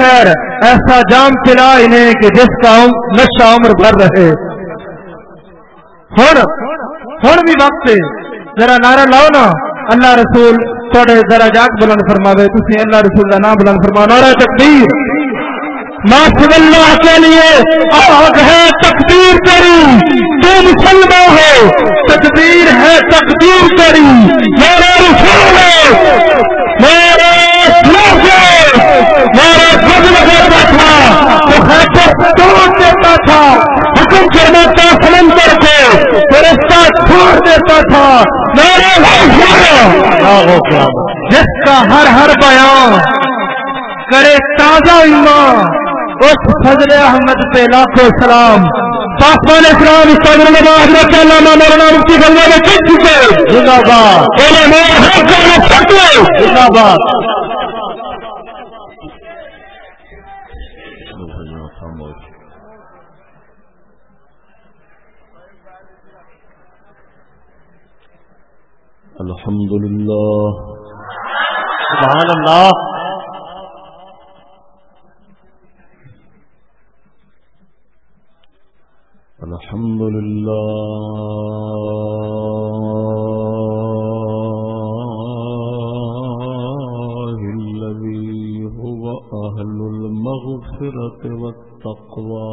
خیر، ایسا جام پلا انہیں کہ جس کا نشہ عمر بھر رہے۔ ہوں ہوں بھی وقت ذرا نعرہ لاؤ نا۔ اللہ رسول تھوڑے ذرا جاگ بلند فرماوے۔ تھی اللہ رسول کا نام بلند فرما نعرہ تکبیر۔ ماسب اللہ کے لیے آگ ہے تقدیر تیری۔ تو مسلمان ہے تقدیر ہے تقدیر تیری۔ میرے رسول ہے میرے میرے خود لگاتا تھا تو خیر توڑ دیتا تھا کرنا تھا سلندر کو رستہ چھوڑ دیتا تھا۔ جس کا ہر ہر بیان کرے تازہ ایمان اس فضل احمد پہ لاکھوں سلام۔ پاسمان اسلام اس فضل میں حضرت علامہ مولانا مفتی گنگا میں کس چکے زندہ باد۔ زندہ باد۔ الحمد لله. سبحان الله الحمد لله الذي هو أهل المغفرة والتقوى.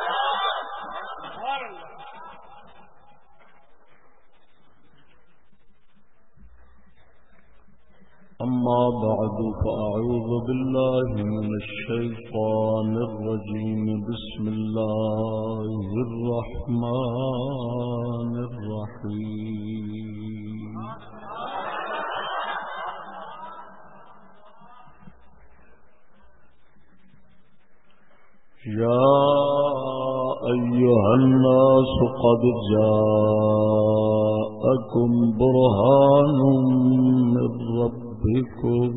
أما بعد، فأعوذ بالله من الشيطان الرجيم. بسم الله الرحمن الرحيم. يا أيها الناس قد جاءكم برهان من رب ربكم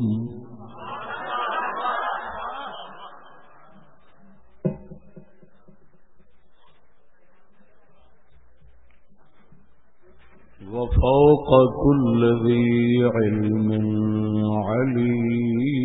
وفوق كل ذي علم عليم۔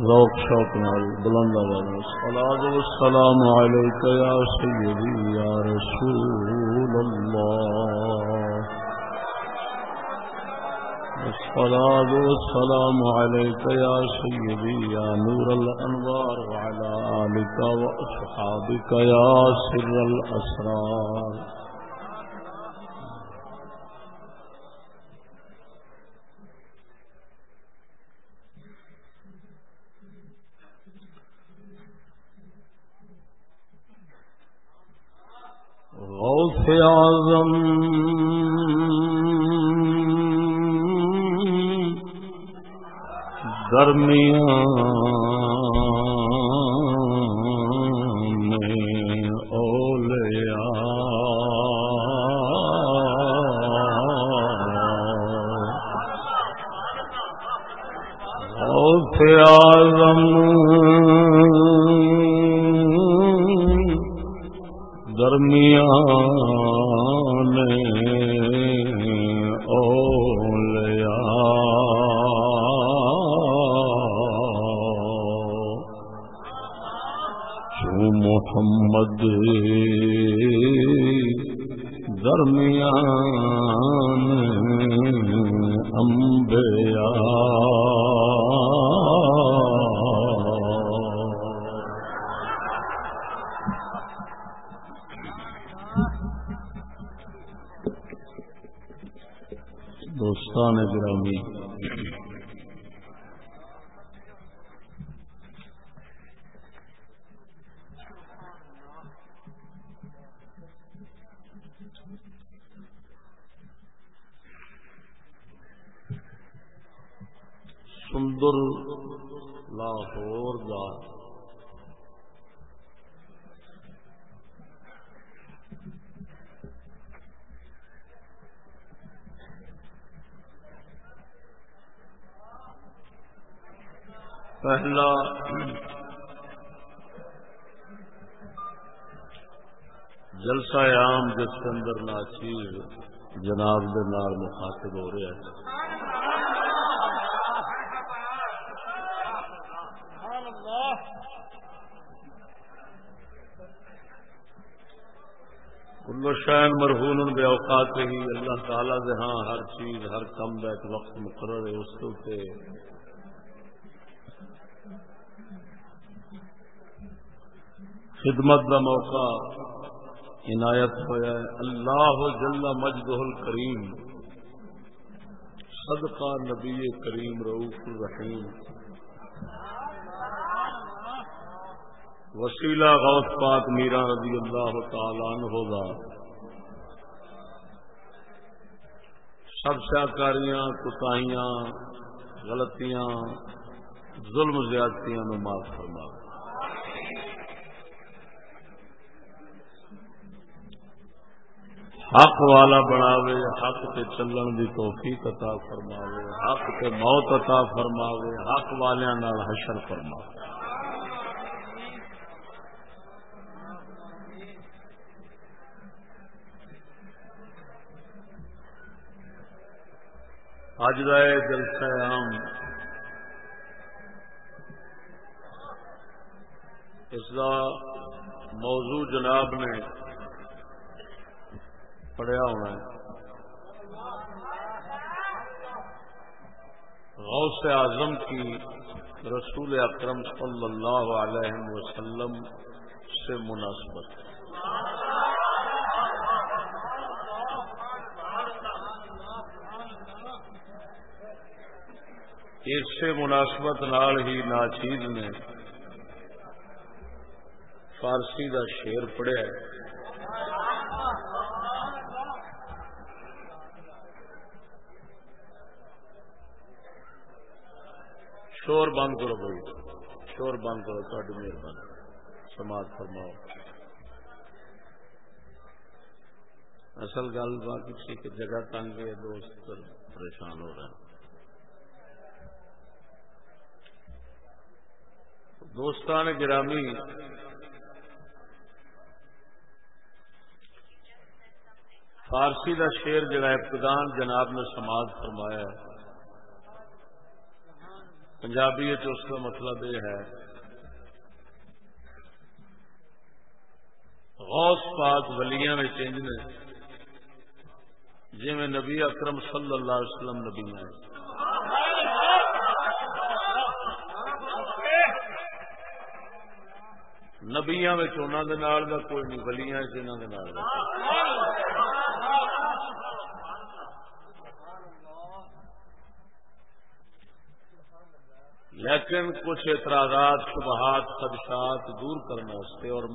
ذوق شوق نال بلند آواز۔ الصلاۃ والسلام علیک یا سیدی یا رسول اللہ۔ الصلاة والسلام عليك يا سيدي يا نور الأنوار وعلى آلك وأصحابك يا سر الأسرار غوث اعظم. درمیان میں اولیاء. غوث اعظم. درمیان اولیاء۔ شو محمد درمیان نال ہو رہا ہے۔ کل شین مرہون بے اوقات ہی اللہ تعالی دے ہاں ہر چیز، ہر کم کا ایک وقت مقرر ہے اس کے خدمت کا موقع عنایت ہوا ہے۔ اللہ جل مجدہ الکریم۔ صدقہ نبی کریم رعوف الرحیم۔ وسیلہ غوث پاک میرا رضی اللہ تعالی عنہ دا۔ سب سیاکاریاں کتاہیاں غلطیاں، ظلم زیادتیاں میں معاف فرما حق والا بناوے، حق تے چلن دی توفیق عطا فرماوے، حق تے موت عطا فرماوے، حق والیاں نال حشر فرماوے۔ اج کا یہ جلسہ عام اس کا موضوع جناب نے پڑھیا ہونا ہے۔ غوث اعظم کی رسول اکرم صلی اللہ علیہ وسلم سے مناسبت۔ اس سے مناسبت نال ہی ناچیز نے فارسی دا شیر پڑھیا ہے۔ شور بند کرو بھائی۔ شور بند کرو تھوڑی مہربانی۔ سماج فرماؤ۔ اصل گل باقی سی کہ جگہ تنگ ہے، دوست پریشان ہو رہے ہیں۔ دوستان گرامی، فارسی دا شیر جڑا ابتدان جناب نے سماج فرمایا ہے۔ پنجابی اس کا مطلب یہ ہے، غوث پاک ولیاں میں چینج نے جی میں نبی اکرم صلی اللہ علیہ وسلم نبی ہیں نبیاں انہوں کوئی نہیں، ولیاں انہوں دے نال دا لیکن کچھ اعتراضات، شبہات، خدشات دور کرنے واسطے اور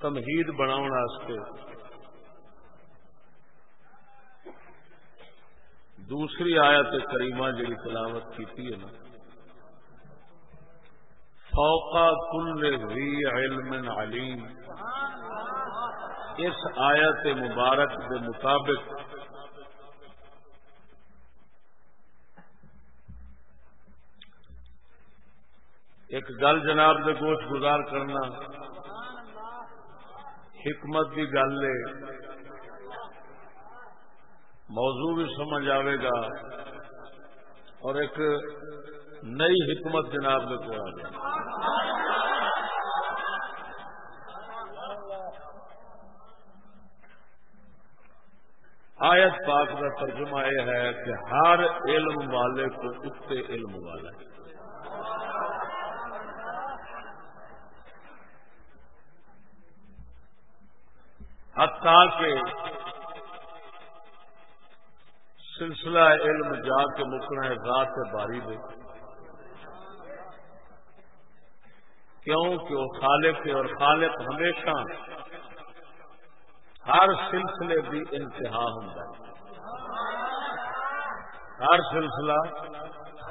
تمہید بناؤ واسطے۔ دوسری آیت کریمہ جی تلاوت کی نا فوقا کل ری علم علیم۔ اس آیت مبارک کے مطابق ایک گل جناب دے گوشت گزار کرنا۔ حکمت کی گل ہے۔ موضوع بھی سمجھ آئے گا۔ اور ایک نئی حکمت جناب دے کو آ جائے۔ آیت پاک کا ترجمہ یہ ہے کہ ہر علم والے کو اتنے علم والا ہے۔ حتیٰ کہ سلسلہ علم جا کے مکنا ہے، ذات سے باری دے کیوں کہ وہ خالق ہے اور خالق ہمیشہ ہر سلسلے کی انتہا ہوں ہر سلسلہ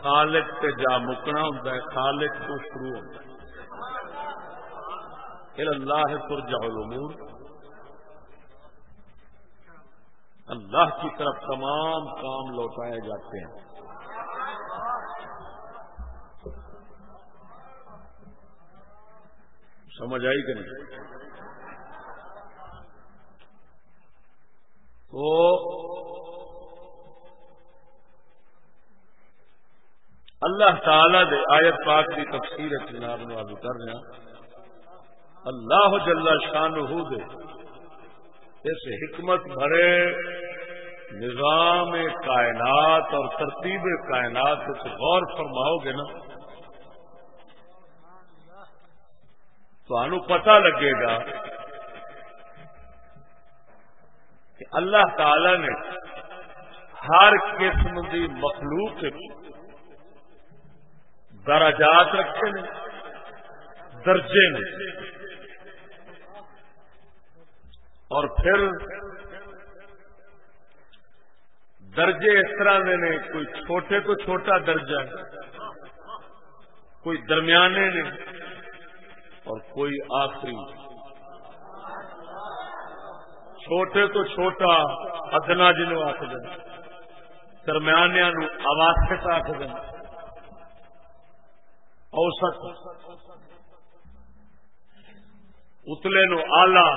خالق سے جا مکنا ہوں خالق تو شروع ہوتا ہے۔ اللہ ترجع الامور۔ اللہ کی طرف تمام کام لوٹائے جاتے ہیں۔ سمجھ آئی کہ نہیں؟ تو اللہ تعالی دے آیت پاک کی تفصیل جناب نو کر رہا اللہ جل شان دے اس حکمت بھرے، نظام کائنات اور ترتیب کائنات سے غور فرماؤ گے نا تو پتا لگے گا کہ اللہ تعالی نے ہر قسم کی مخلوق درجات رکھے نے، درجے نے۔ اور پھر درجے اس طرح دے نے، کوئی چھوٹے تو چھوٹا درجہ، کوئی درمیانے نے، اور کوئی آخری۔ چھوٹے تو چھوٹا ادنا جنو آخ دیں درمیانیا نو آواسک آخ دیں اوسط۔ اتلے نو آلہ۔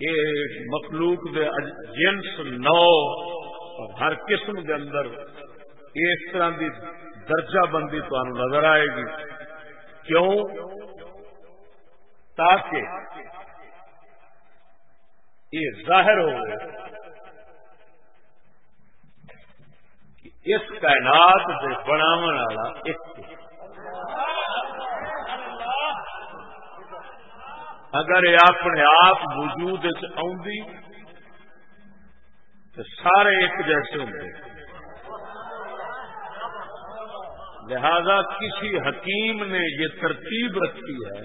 یہ مخلوق دے جنس نو اور ہر قسم دے اندر اس طرح دی درجہ بندی تو نظر آئے گی۔ کیوں؟ تاکہ یہ ظاہر ہو کہ اس کائنات سے بناو والا ایک اگر یہ اپنے آپ وجود تو سارے ایک جیسے ہوں لہذا کسی حکیم نے یہ ترتیب رکھی ہے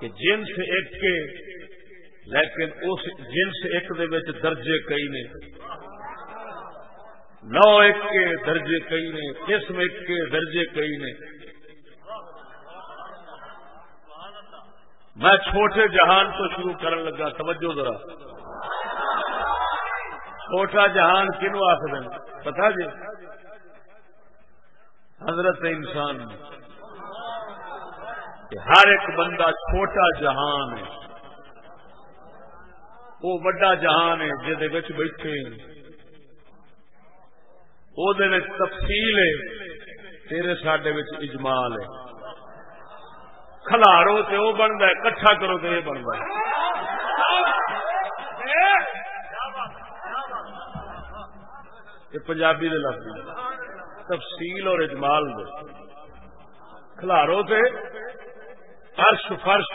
کہ جنس ایک کے، لیکن اس جنس ایک دے درجے کئی نے۔ نو ایک کے درجے کئی نے، قسم ایک کے درجے کئی نے۔ میں چھوٹے جہان تو شروع کرن لگا، توجہ ذرا۔ چھوٹا جہان کنو آخر پتا جی؟ حضرت انسان۔ کہ ہر ایک بندہ چھوٹا جہان ہے۔ وہ وڈا جہان ہے جہد بیٹھے وہ تفصیل ہے، تیرے ساڈے اجمال ہے۔ کھلارو تو وہ بنتا ہے، کٹھا کرو تو یہ بنتا ہے۔ یہ پنجابی دے لفظ تفصیل اور اجمال دے۔ کھلارو تے فرش فرش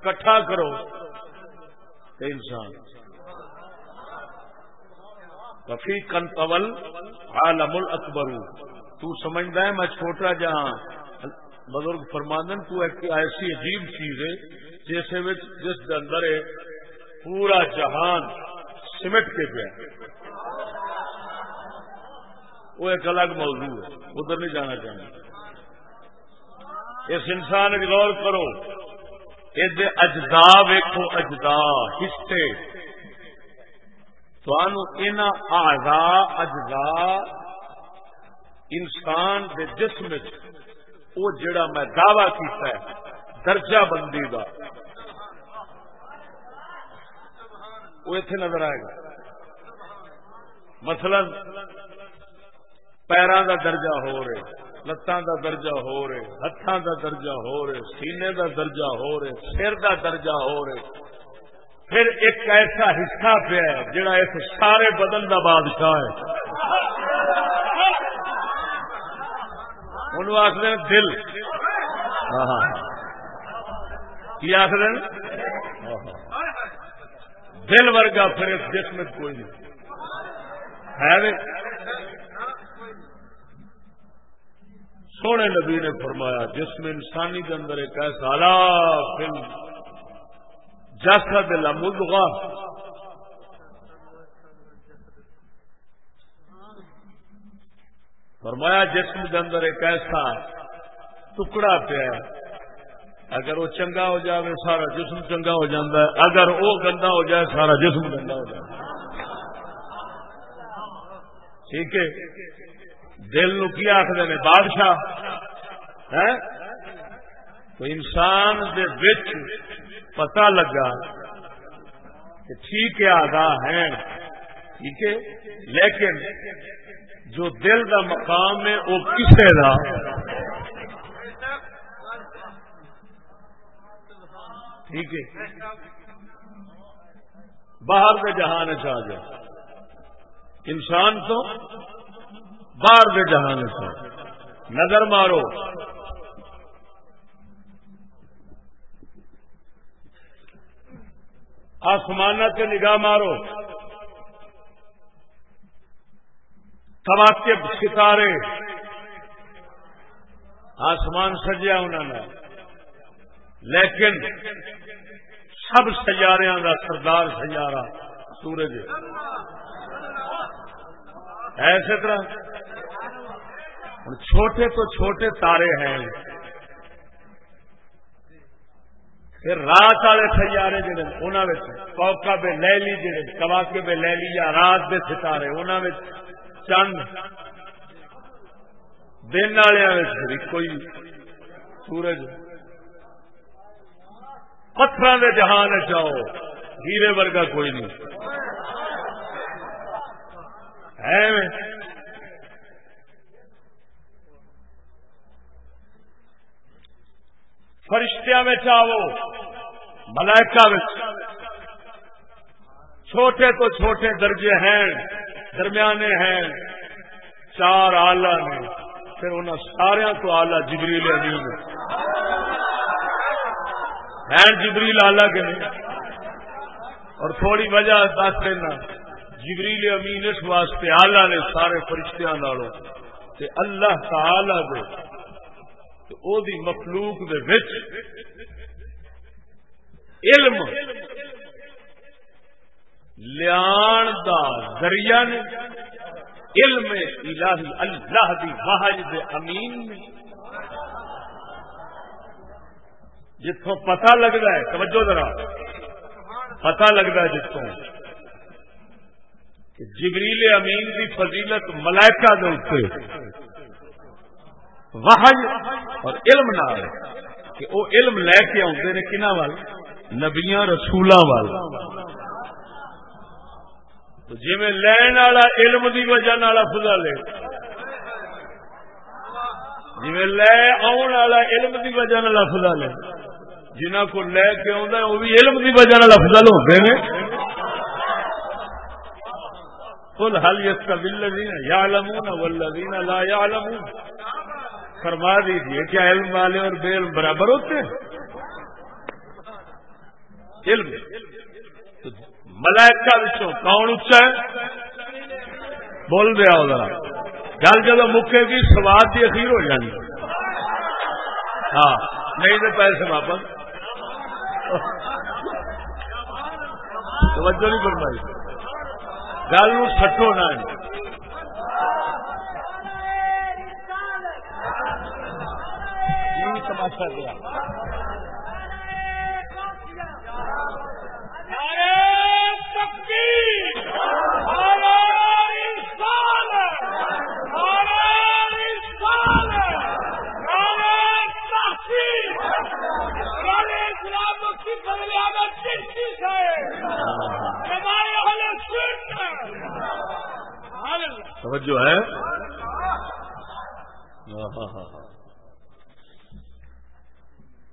کٹھا کرو تے انسان۔ کفی کن پول عالم اکبرو تو سمجھتا ہے میں چھوٹا جہاں بزرگ فرماندن، تو ایک ایسی عجیب چیز ہے، جیسے جس کے اندر پورا جہان سمٹ کے پہ وہ ایک الگ موضوع ہے، ادھر نہیں جانا چاہیے۔ اس انسان غور کرو یہ اجدا ویکو اجدا حصے۔ آزا اجدا انسان کے جسم وہ جڑا میں دعوی کیتا ہے، درجہ بندی کا وہ اتنے نظر آئے گا۔ مثلا پیروں کا درجہ ہو رہے لتان کا درجہ ہو رہے ہاتھوں کا درجہ ہو رہے، سینے کا درجہ ہو رہے، سر کا درجہ ہو رہے۔ پھر ایک ایسا حصہ پہ ہے جڑا اس سارے بدن کا بادشاہ ہے۔ انہوں آخر دل۔ کی آخر دل ورگا پھر اس جسم کوئی نہیں۔ ہے سونے نبی نے فرمایا جس میں انسانی کے اندر ایک ایسا فلم جیسا دلا مدغا فرمایا، جسم کے اندر ایک ایسا ٹکڑا پیا اگر وہ چنگا ہو جائے سارا جسم چنگا ہو جاتا ہے، اگر وہ گندا ہو جائے، سارا جسم گندا ہو جائے ٹھیک ہے؟ دل نو کی آخر نے؟ بادشاہ۔ تو انسان دے وچ پتا لگا کہ ٹھیک ہے آگاہ ہے۔ ٹھیک ہے؟ لیکن جو دل دا مقام ہے وہ کسے دا؟ ٹھیک ہے۔ باہر کے جہان چاہ جائے انسان تو باہر کے جہان سے نظر مارو۔ آسمان سے نگاہ مارو۔ کواقب ستارے۔ آسمان سجیا انہوں نے۔ لیکن سب سیارے کا سردار سیارہ سورج۔ ایسے طرح چھوٹے تو چھوٹے تارے ہیں۔ پھر رات والے سیارے جڑے انہوں کوکا بے لے جڑے کواکے بے لے لی یا رات کے ستارے انہوں چند دن والے کوئی سورج پتھر کے جہان چاہو ہیرے ورگا کوئی نہیں۔ ہے فرشتیا میں آو ملائکا چھوٹے تو چھوٹے درجے ہیں۔ درمیانے ہیں، چار آلہ نے پھر ان سارا تو آلہ جبریل امین ہیں۔ جبریل آلہ کے نہیں؟ اور تھوڑی وجہ دس دینا، جبریل امین اس واسطے آلہ نے سارے فرشتیاں نالوں اللہ تعالی دے او دی مخلوق دے وچ علم لیان دا ذریعہ نے علم الہی، اللہ دی واحد دے امین نے۔ جتوں پتہ لگتا ہے، توجہ ذرا۔ پتہ لگتا ہے جتوں کہ جبریل امین دی فضیلت ملائکہ دے اوپر وحج اور علم نہ کہ وہ علم لے کے آتے نے کنہ وال؟ نبیا رسولوں وال۔ جی میں لین والا علم دی وجہ فضا لے۔ جی میں لے آن والا علم دی وجہ فضا لے۔ جنہ کو لے کے آ وہ بھی علم دی وجہ فضل ہوتے ہیں قل هل يستوي الذين يعلمون والذين لا يعلمون فرما دیجیے کیا علم والے اور بے علم برابر ہوتے ہیں؟ علم۔ ملائکہ وچوں کون اچا ہے؟ بول دیا ذرا۔ گل جب مکے گی، سواد کی اخیر ہو جانی۔ ہاں نہیں تو پیسے واپس۔ توجہ نہیں فرمائی۔ گل سٹو نہ جی، تماشا گیا توجہ ہے۔ ہاں، ہاں، ہاں،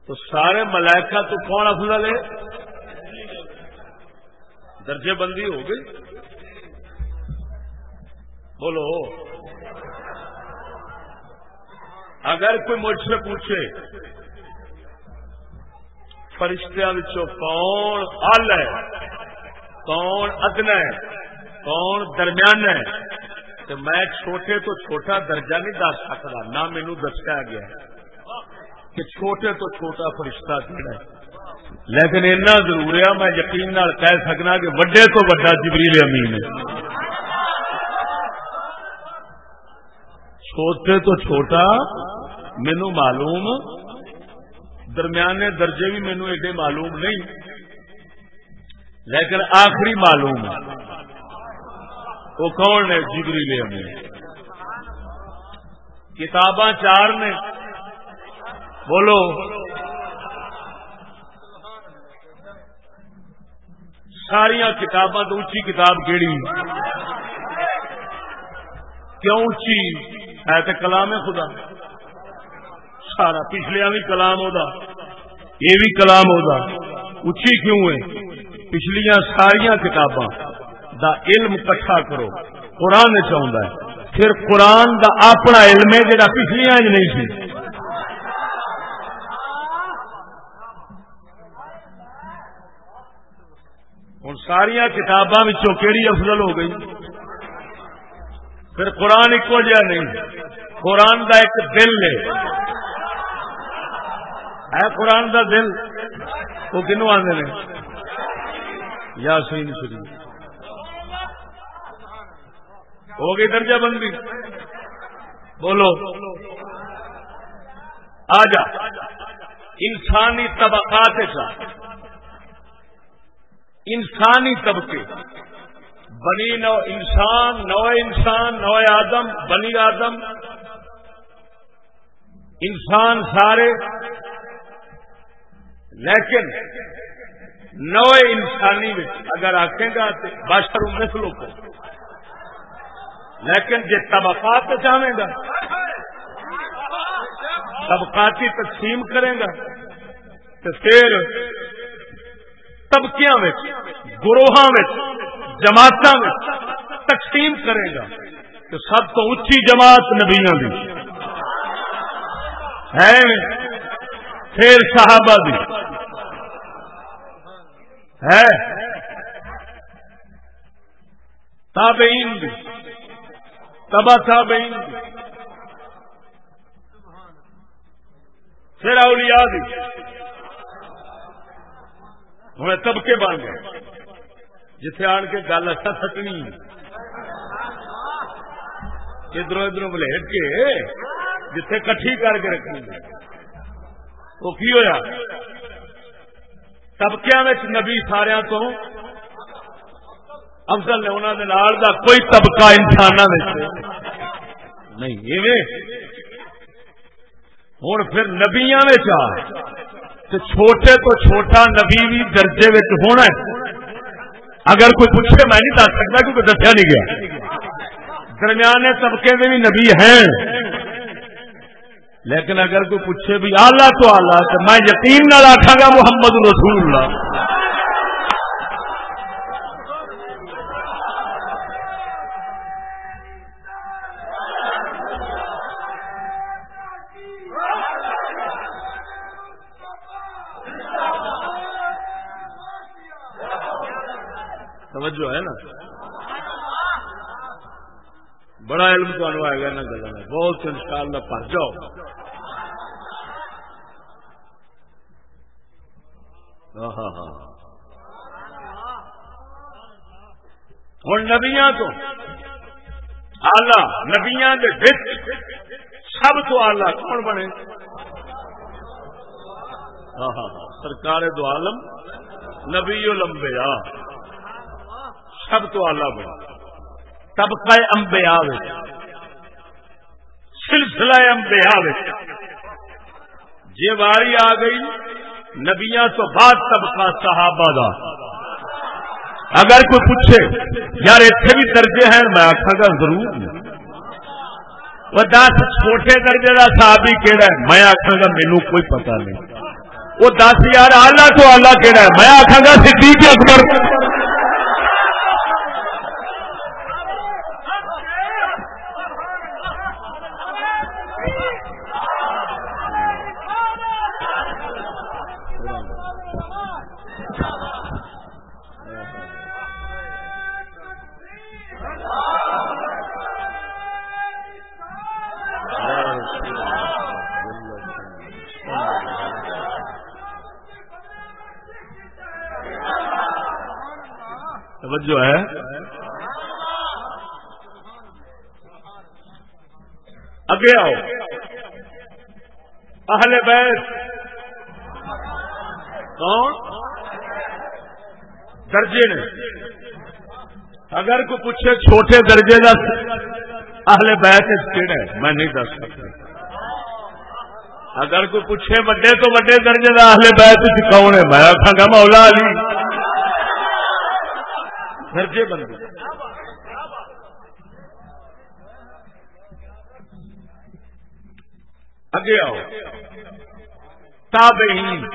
تو سارے ملائکہ تو کون افضل ہے؟ درجے بندی ہو گئی؟ بولو۔ اگر کوئی مجھ سے پوچھے فرشتہ کون ال ہے؟ کون ادنا ہے؟ کون درمیان ہے؟ تو میں چھوٹے تو چھوٹا درجہ نہیں دس سکتا، نہ مینو دسیا گیا کہ چھوٹے تو چھوٹا فرشتہ کہڑا ہے۔ لیکن اتنا ضرور ہے، میں یقین نال کہہ سکنا کہ وڈے تو وڈا جبریل امین ہے۔ چھوٹے تو چھوٹا مینو معلوم، درمیانے درجے بھی مینو ایڈے معلوم نہیں۔ لیکن آخری معلوم، وہ کون نے جگری لے ہمیں کتاباں چار نے۔ بولو۔ ساریا کتاباں تو اچھی کتاب کیڑی؟ کیوں اچھی ہے تو کلام ہے خدا۔ سارا پچھلیا بھی کلام ہوتا یہ بھی کلام ہوتا اچھی کیوں ہے؟ پچھلیاں ساریا کتاباں دا علم کٹھا کرو۔ قرآن چاہتا ہے۔ پھر قرآن دا اپنا علم ہے جا پچھلیاں نہیں سی ہوں ساریا کتاباں کہڑی افضل ہو گئی؟ پھر قرآن ایک جہا نہیں، قرآن دا ایک دل ہے۔ ہے قرآن دا دل؟ وہ کنو آدھے نے؟ یا شریف۔ ہو گئی درجہ بندی۔ بولو۔ آ جا۔ انسانی طبقات کا انسانی طبقے۔ بنی نو انسان نو انسان، نو آدم، بنی آدم۔ انسان سارے۔ لیکن نو انسانی اگر آخے گا تو باشر مثلوں کو۔ لیکن جی طبقات چاہے گا، طبقاتی تقسیم کرے گا تو پھر طبقیاں گروہ جماعت تقسیم کرے گا تو سب تو اچھی جماعت نبیاں بھی ہے پھر صحابہ بھی ہے تابعین بھی تبا تابعین بھی پھر اولیاء بھی ہوں طبقے بن گئے۔ جتھے آن کے گل اچھا سکنی ادھر ادھر بلٹ کے جتھے کٹھی کر کے رکھنی۔ وہ کی ہوا طبقے نبی سارا تو افضل نے انہوں نے دا کوئی طبقہ انسان نہیں۔ ہوں پھر نبیا چھوٹے تو چھوٹا نبی بھی درجے ہونا ہے۔ اگر کوئی پوچھے میں نہیں دس سکتا کیونکہ دسیا نہیں گیا۔ درمیانے طبقے میں بھی نبی ہیں۔ لیکن اگر کوئی پوچھے بھی آلہ تو آلہ تو میں یقین نہ آخا گا محمد رسول اللہ۔ توجہ ہے نا؟ بڑا علم تمہیں آئے گا نہ گلا بہت ان شاء اللہ پر جاؤ۔ ہاں ہاں, ہاں۔ ہوں نبیا تو۔ آلہ نبیا سب تو آلہ کون بنے؟ ہاں ہاں, ہاں۔ سرکار دو عالم، نبی لمبیا سب تو آلہ بنے طبقہ امبیا سلسلہ امبیا جی واری آ گئی نبیا تو بعد طبقہ صحابہ دا۔ اگر کوئی پوچھے، یار اتنے بھی درجے ہیں؟ میں آخا گا، ضرور۔ وہ دس چھوٹے درجے کا صحابی کہڑا ہے؟ میں آخا گا مینو کوئی پتا نہیں۔ وہ دس یار آلہ تو آلہ کہڑا ہے؟ میں آخا گا، صدیق اکبر۔ اگے آؤ اہل بیت۔ کون؟ درجے نے۔ اگر کوئی پوچھے چھوٹے درجے کا اہل بیت کہڑا ہے؟ میں نہیں دس سکتا۔ اگر کوئی پوچھے وڈے تو وڈے درجے کا اہل بیت کون ہے؟ میں آخا گا مولا علی۔ درجے بندے۔ اگے آؤ تابعین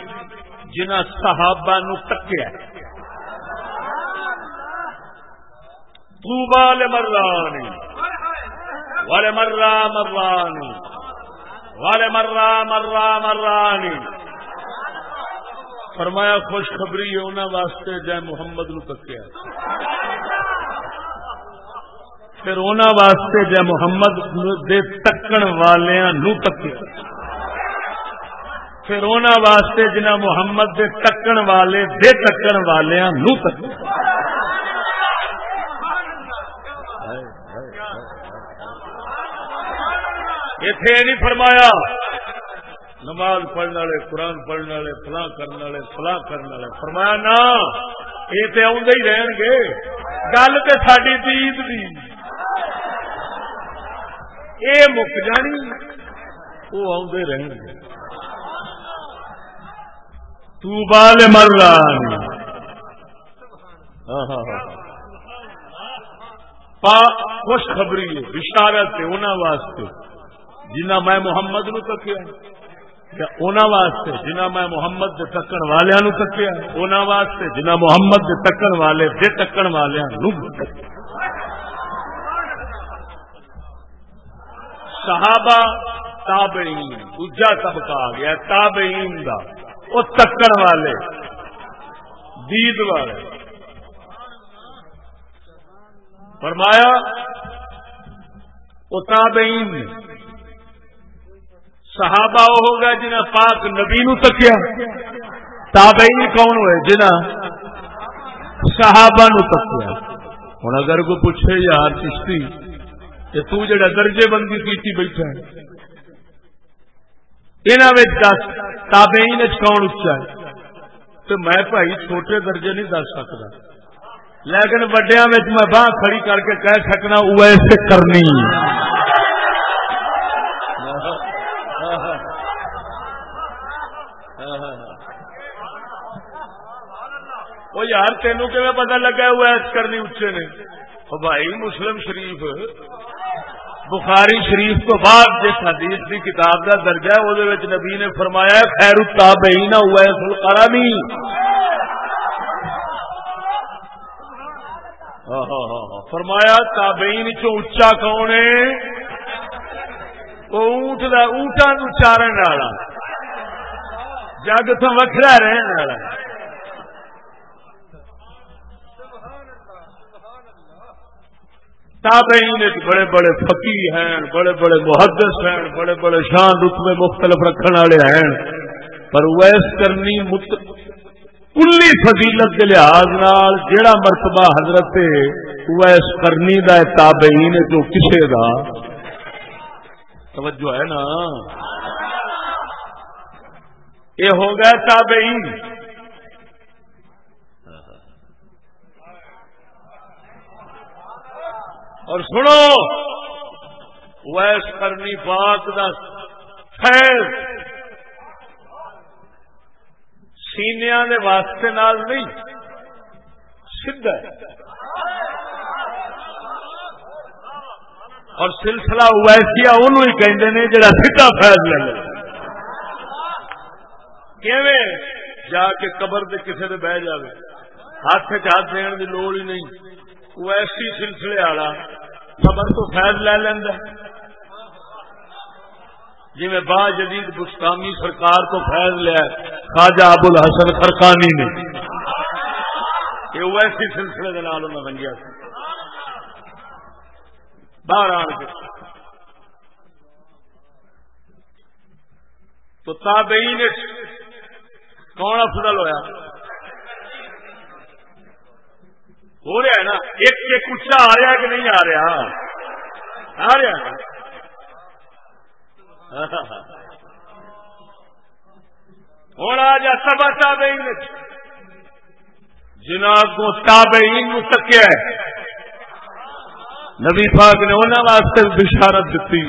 جنہ صحابہ نو تکیا توبا مرانی والے مرا مرانی والے مرا مرا مرانی فرمایا خوشخبری انہوں واسطے جے محمد نو تکیا پھر انہوں واسطے جے محمد دے تکن والیا نو تکیا پھر انہوں واسطے جنہ محمد دے تکن والے دے تکن والیا نو تکیا اتے نہیں فرمایا، نماز پڑھنے والے، قرآن پڑھنے والے، فلاں کرنے والے، فلاں کرنے والے۔ فرمایا نا یہ تو آدھے ہی رہن گے۔ گل تو ساری عید کی یہ مک جانی وہ آدھے رہن گے۔ تو بال مر رہا ہاں، ہاں، ہاں، خوشخبری بشارت انہوں واسطے۔ جنہ میں محمد نو تکیا واسطے جنہ میں محمد دے تکن والے نو تکیا اونا واسطے جنہ محمد دے تکن والے دے تکن والے نو صحابہ تابعین، دوجا طبقہ آ گیا، تابعین دا او تکن والے، دید والے۔ فرمایا، وہ تابعین صحابہ وہ ہوگا جنہیں پاک نبی نو تکیا۔ تابعین کون ہوئے؟ جنہ صحابہ نو تکیا۔ ہوں اگر کوئی پوچھے، یار چشتی کہ تو جڑا درجے بندی کی بیٹھا ہے۔ دس، تابعین کون اچا ہے؟ تو میں بھائی چھوٹے درجے نہیں دس سکتا لیکن وڈیا میں باہ کھڑی کر کے کہہ سکنا وہ ایسے کرنی۔ وہ یار تینوں کہ پتا لگا وہ ایس کرنی اچے نے؟ بھائی مسلم شریف۔ بخاری شریف تو بعد جس حدیث کی کتاب کا درجہ ہے وہ نبی نے فرمایا خیر التابعین ہوا ہے سلقرانی فرمایا، تابعین چو اچا کون ہے؟ وہ اونٹ دا اونٹا نو چارن والا۔ جگ تو وکھرا رہن والا۔ تابعین بڑے بڑے فقی ہیں، بڑے بڑے محدث ہیں، بڑے بڑے شان رتبے مختلف رکھنے والے ہیں۔ پر ویس کرنی مت... کلی فضیلت کے لحاظ نال جڑا مرتبہ حضرت ویس کرنی دا تابعین جو کسے دا۔ توجہ ہے نا؟ یہ ہو گیا تابعین۔ اور سنو، ویس کرنی بات کا خیر۔ سینیا کے واسطے نال نہیں سدھا اور سلسلہ ویسیا انہوں ہی ان کہ جڑا سیدھا فیض لے کیویں؟ جا کے قبر دے کسے دے بہ جائے ہاتھ ہاتھ دین کی لوڑ ہی نہیں۔ ویسی سلسلے والا خبر تو فیض لے لینا جی میں با جدید گستامی سرکار تو فیض لیا خواجہ ابو الحسن خرکانی نے یہ ویسی سلسلے کے نال انہیں بنیا باہر آن کے۔ تو تابعین کون افضل ہویا؟ ہو رہا ہے نا؟ ایک ایک اچا آ رہا ہے کہ نہیں آ رہا؟ آ رہا ہوں آ جا سب تابعین۔ جناب کو تابعین تکیا ہے نبی پاک نے انہوں واسطے بشارت دیتی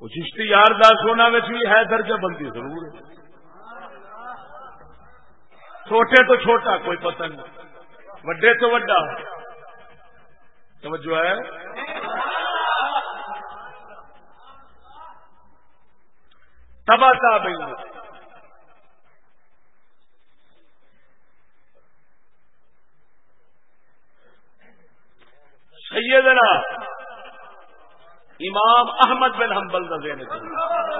وہ چشتی یار دس ہونا بھی ہے، درجہ بندی ضرور ہے۔ چھوٹے تو چھوٹا، کوئی پتہ نہیں۔ وڈے تو وڈا۔ توجہ ہے؟ تبا بھائی سیدنا امام احمد بن حنبل رضی اللہ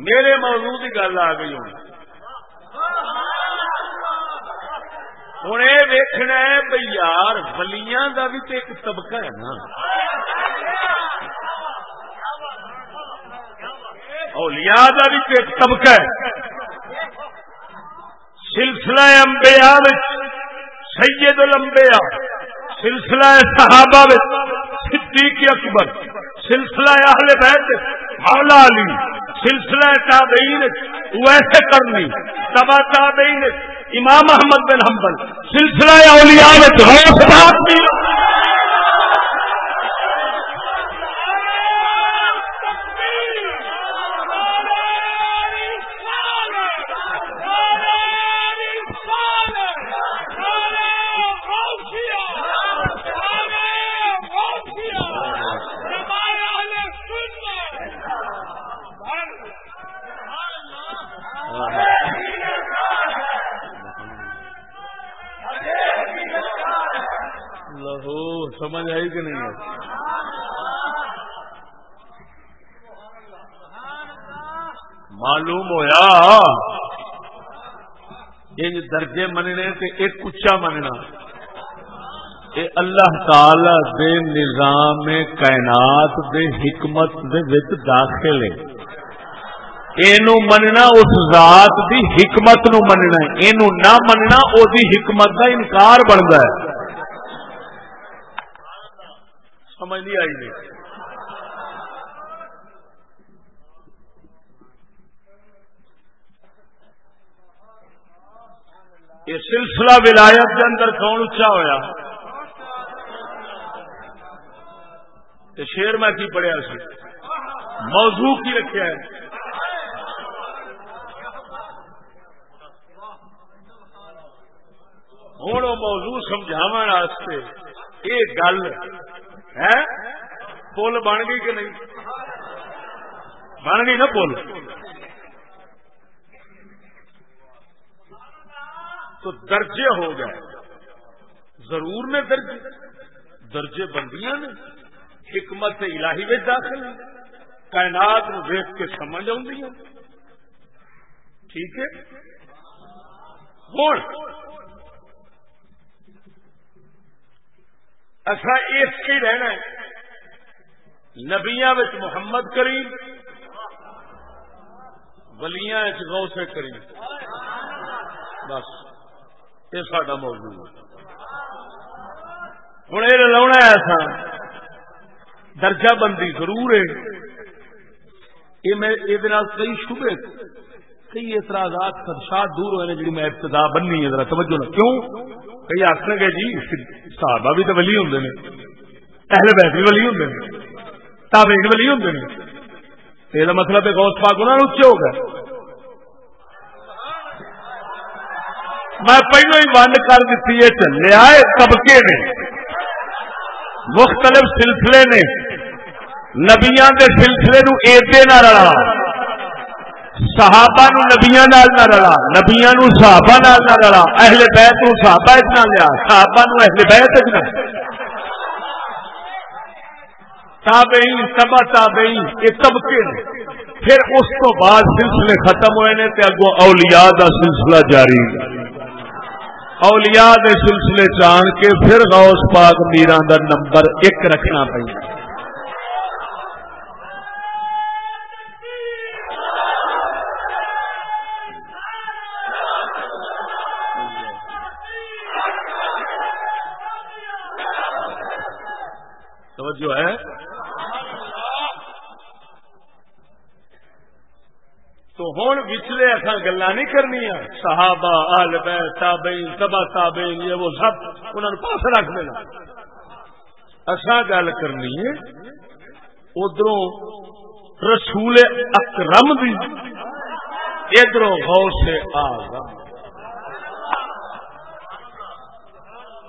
میرے موضوع کی گل آ گئی ہوں۔ ہوں یہ ویکنا ہے بھائی یار بلیاں کا بھی تو ایک طبقہ ہے نا۔ اولیاء کا بھی تو ایک طبقہ ہے۔ سلسلہ امبیا سید الانبیاء سلسلہ صحابہ صدیق اکبر، سلسلہ اہل بیت، مولا علی۔ سلسلہ تابعین ویسے کرنی، تبا تابعین، امام احمد بن حنبل، سلسلہ اولیاء غوث پاک سمجھ تے ایک اچا مننا اے اللہ تعالی دے نظام کائنات دے حکمت دے وچ داخل ہے۔ اینو مننا اس ذات دی حکمت نو مننا اینو نہ مننا او دی حکمت دا انکار بندا ہے۔ سمجھ نہیں آئی نہیں۔ یہ سلسلہ ولایت کے اندر کون اچا ہوا شیر میں کی پڑھیا سی؟ موضوع کی رکھا ہے۔ ہوں موضوع سمجھاو یہ گل ہے، پل بن گئی کہ نہیں؟ بن گئی نا پل؟ تو درجے ہو گئے۔ ضرور نے درجے درجے بندیاں نے حکمت الہی میں داخل کائنات نو دیکھ کے سمجھ آ ٹھیک ہے؟ ہوں۔ اچھا اس کی رہنا ہے۔ نبیا محمد کریم، ولیاں گو سے کریم۔ بس۔ یہ سا موضوع ہوں یہ لاؤنا ایسا درجہ بندی ضرور ہے۔ یہ کئی شبے کئی اعتراضات خدشات دور ہوئے جی میں ابتدا بننی ہے، ذرا توجہ نہ کیوں؟ کئی آخر گے جی صحابہ بھی تو ولی ہوں نے، اہل بیت بھی ولی ہوں نے، تابعین ولی ہوں نے۔ یہ مطلب ہے گوس پاک انہوں نے اچے ہو گئے۔ میں پہلو ہی بند کر دیتی ہے چلے آئے طبقے نے، مختلف سلسلے نے نبیا کے سلسلے نو ایتے نہ رلا، صحابہ نو نبیا نال نہ رلا نبیا نو صحابہ نال نہ رلا، اہل بیت نو صحابہ نہ لیا صحابہ نو اہل بیت نہ تابعین تبا تابعین، یہ طبقے نے۔ پھر اس تو بعد سلسلے ختم ہوئے نے تے اگوں اولیاء دا سلسلہ جاری۔ اولیاء دے سلسلے چان کے پھر غوث پاک میران دا نمبر ایک رکھنا پہ جو ہے۔ تو ہوں پچھلے ایسا گلا نہیں کرنی صحابہ، آل بیت، تابعین، تبا تابعین، یہ وہ سب انہوں نے پاس رکھ دینا۔ اصا گل کرنی ہے ادھر رسول اکرم بھی ادھر غوث آزم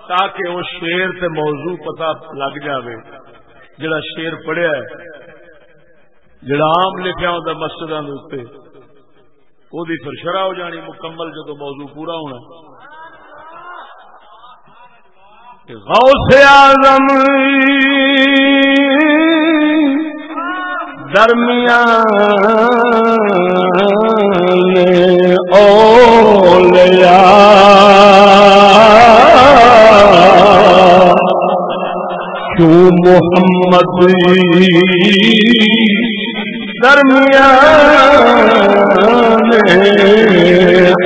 تاکہ وہ شیر تے موضوع پتا لگ جاوے، جڑا شیر پڑھیا ہے، جڑا عام لکھا ہوتا مسجد وہ پھر شرح ہو جانی مکمل جدو موضوع پورا ہونا غوث اعظم درمیان اولیاء کیوں محمد درمیان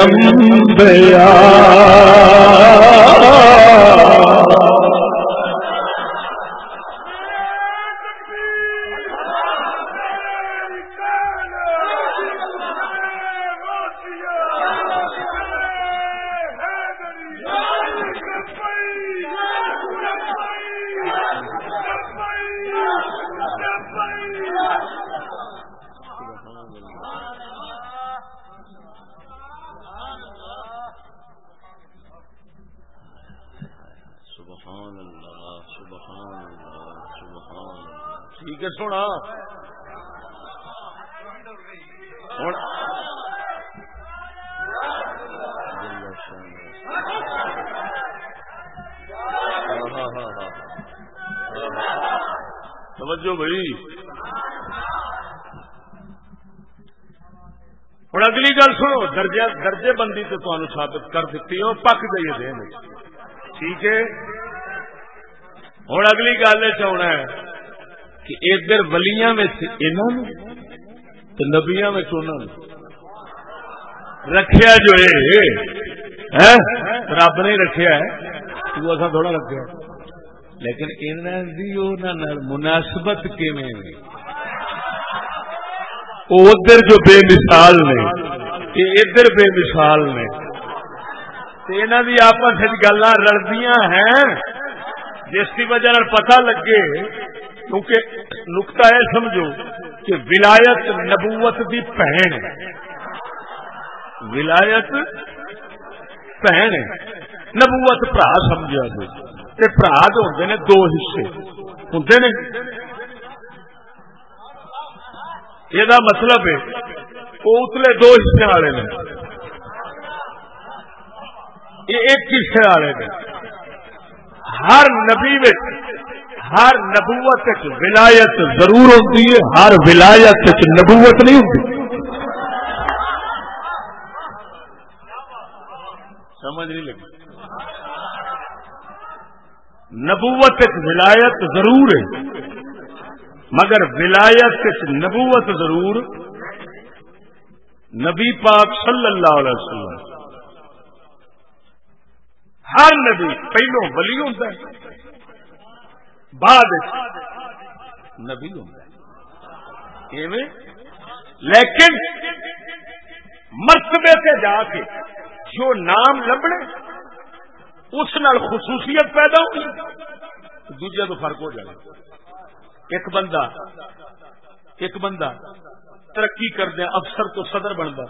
امبیا اگلی گل درجے درجے بندی تو تمہیں ثابت کر دیتی ہے پک جائیے دین ٹھیک ہے ہوں اگلی گل چنا ہے کہ ادھر ولیاں نبیا رکھیا جو ہے رب نے رکھیا ہے تو تھوڑا رکھا لیکن انہوں مناسبت کیون ادھر جو بے مثال نے ادھر بے مثال نے۔ آپس گلا رلدیاں ہیں، جس کی وجہ پتا لگے، کیونکہ نکتا ہے سمجھو کہ ولایت نبوت دی بہن ولایت بہن نبوت برا سمجھا جی برا تو ہوں نے دو حصے۔ ہوں نے یہ مطلب ہے، وہ اتلے دو حصے والے نے۔ یہ ایک حصے والے نے۔ ہر نبی ہر نبوت ولایت ضرور ہوتی ہے، ہر ولایت نبوت نہیں ہوتی۔ سمجھ نہیں لگی۔ نبوت ایک ولایت ضرور ہے۔ مگر ولایت نبوت ضرور نبی پاک صلی اللہ علیہ وسلم۔ ہر نبی پہلو ولی ہوتا ہے، بعد نبی ہوتا ہے۔ لیکن مرتبے سے جا کے جو نام لبنے، اس نال خصوصیت پیدا ہوئی دوجے تو فرق ہو جائے۔ ایک بندہ ایک بندہ ترقی کر افسر تو صدر بنتا۔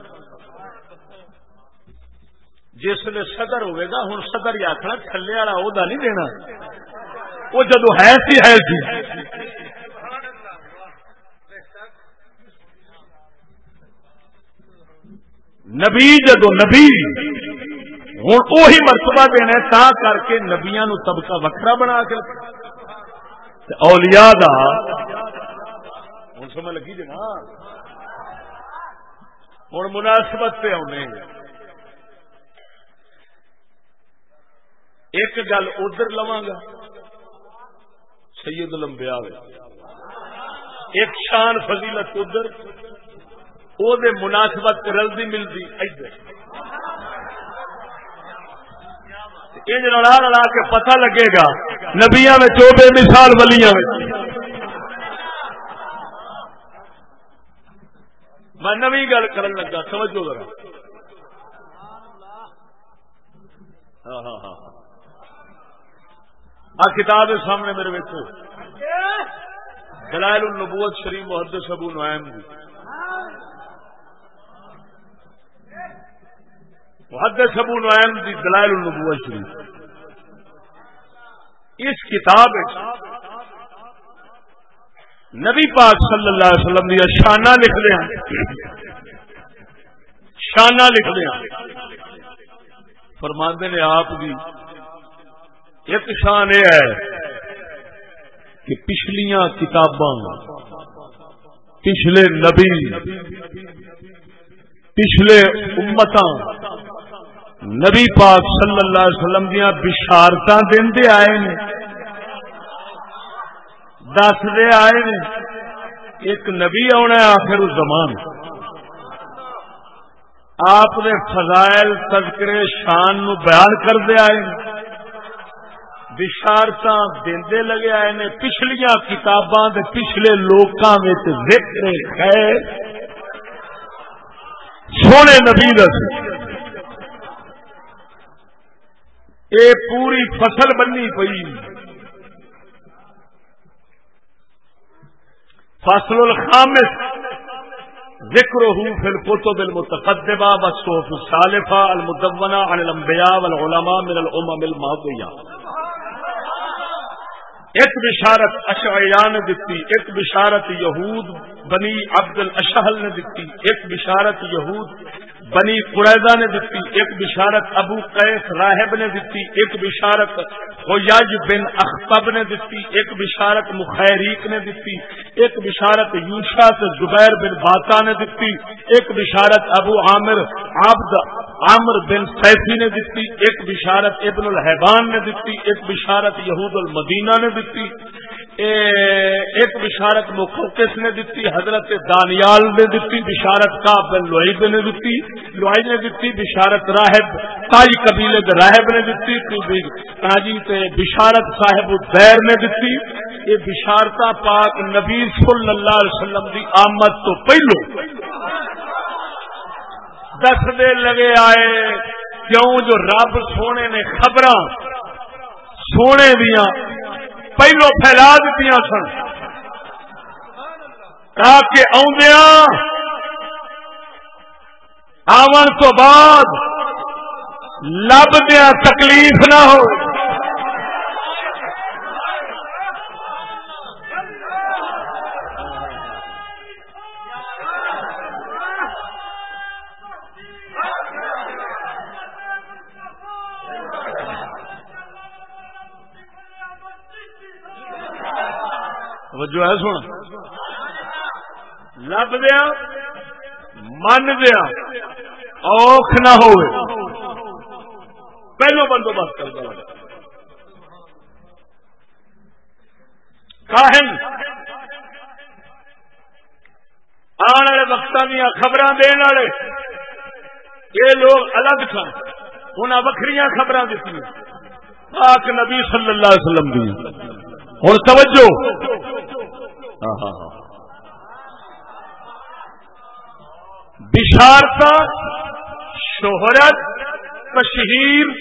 جس نے صدر ہوئے گا ہوں صدر ہی آخنا تھلے والا عہدہ نہیں دینا۔ وہ جدو ہے سی ہے سی۔ نبی جدو نبی ہوں وہی مرتبہ دینا تا کر کے نبیا نو طبقہ وکرا بنا کے۔ اولیاء دا۔ ہوں سمجھ لگی جی نا؟ ہوں مناسبت پہ آنے ایک گل ادھر لوا گا، سید لمبیا ایک شان فضیلت ادھر وہ مناسبت رلدی ملتی ادھر۔ یہ رلا رلا کے پتہ لگے گا نبیا میں بے مثال ولیاں میں۔ نو گل کر لگا، سمجھو ذرا۔ ہاں ہاں ہاں, ہاں۔ آ کتاب سامنے میرے بچوں دلائل النبوت شریف محدث ابو نعیم دی۔ محدث ابو نعیم دی دلائل النبوت شریف۔ اس کتاب نبی پاک صلی اللہ علیہ وسلم دیا شانہ لکھ لیا شانہ لکھ لیا فرماندے نے آپ بھی ایک شان یہ ہے کہ پچھلیاں کتاباں، پچھلے نبی، پچھلے امت نبی پاک صلی اللہ علیہ وسلم دیا بشارت دے آئے نے۔ دس دے آئے نے۔ ایک نبی آنا ہے آخر زمان۔ آپ نے فضائل، تذکرے، شان نو بیان کر دے آئے بشارت دے لگے آئے نے۔ پچھلیا کتاباں پچھلے لوکاں ذکر خیر۔ سونے نبی دس اے پوری فصل بننی پئی۔ فصل الخامس۔ ذکره في الكتب المتقدمة والصوف السالفة المدونة عن الأنبياء والعلماء من الأمم الماضية ایک بشارت اشعیا نے دیتی ایک بشارت یہود بنی عبد الاشہل نے دیتی ایک بشارت یہود بنی قریضہ نے دیتی، ایک بشارت ابو قیس راہب نے دیتی، ایک بشارت خویاج بن اختب نے دیتی، ایک بشارت مخیریق نے دیتی، ایک بشارت یوشا سے زبیر بن باتا نے دیتی، ایک بشارت ابو عامر عبد عامر بن سیفی نے دیتی، ایک بشارت ابن الحبان نے دیتی، ایک بشارت یہود المدینہ نے دیتی ایک بشارت مخوکس نے دیتی، حضرت دانیال نے دیتی، بشارت کا لوہید نے دیتی لوہید نے دیتی، بشارت راہب، تائی قبیلے کے راہب نے دیتی تاجی تے بشارت صاحب دیر نے دیتی۔ یہ بشارتا پاک نبی صلی اللہ علیہ وسلم دی آمد تو پہلو۔ دس دے لگے آئے، کیوں جو رب سونے نے خبر سونے دیا پہلو پھیلا دیتی سن۔ تاکہ آدیا آن تو بعد لبدیا تکلیف نہ ہو توجہ ہے سونا لب دیا، من دیا، اوکھ نہ ہو پہلو بندوبست کر دیا کاہن آنے والے وقت دیا خبر دن والے، یہ لوگ الگ سن۔ انہیں وکری خبر دیتی پاک نبی صلی اللہ علیہ وسلم دی۔ اور توجہ۔ بشارتا شہرت تشہیر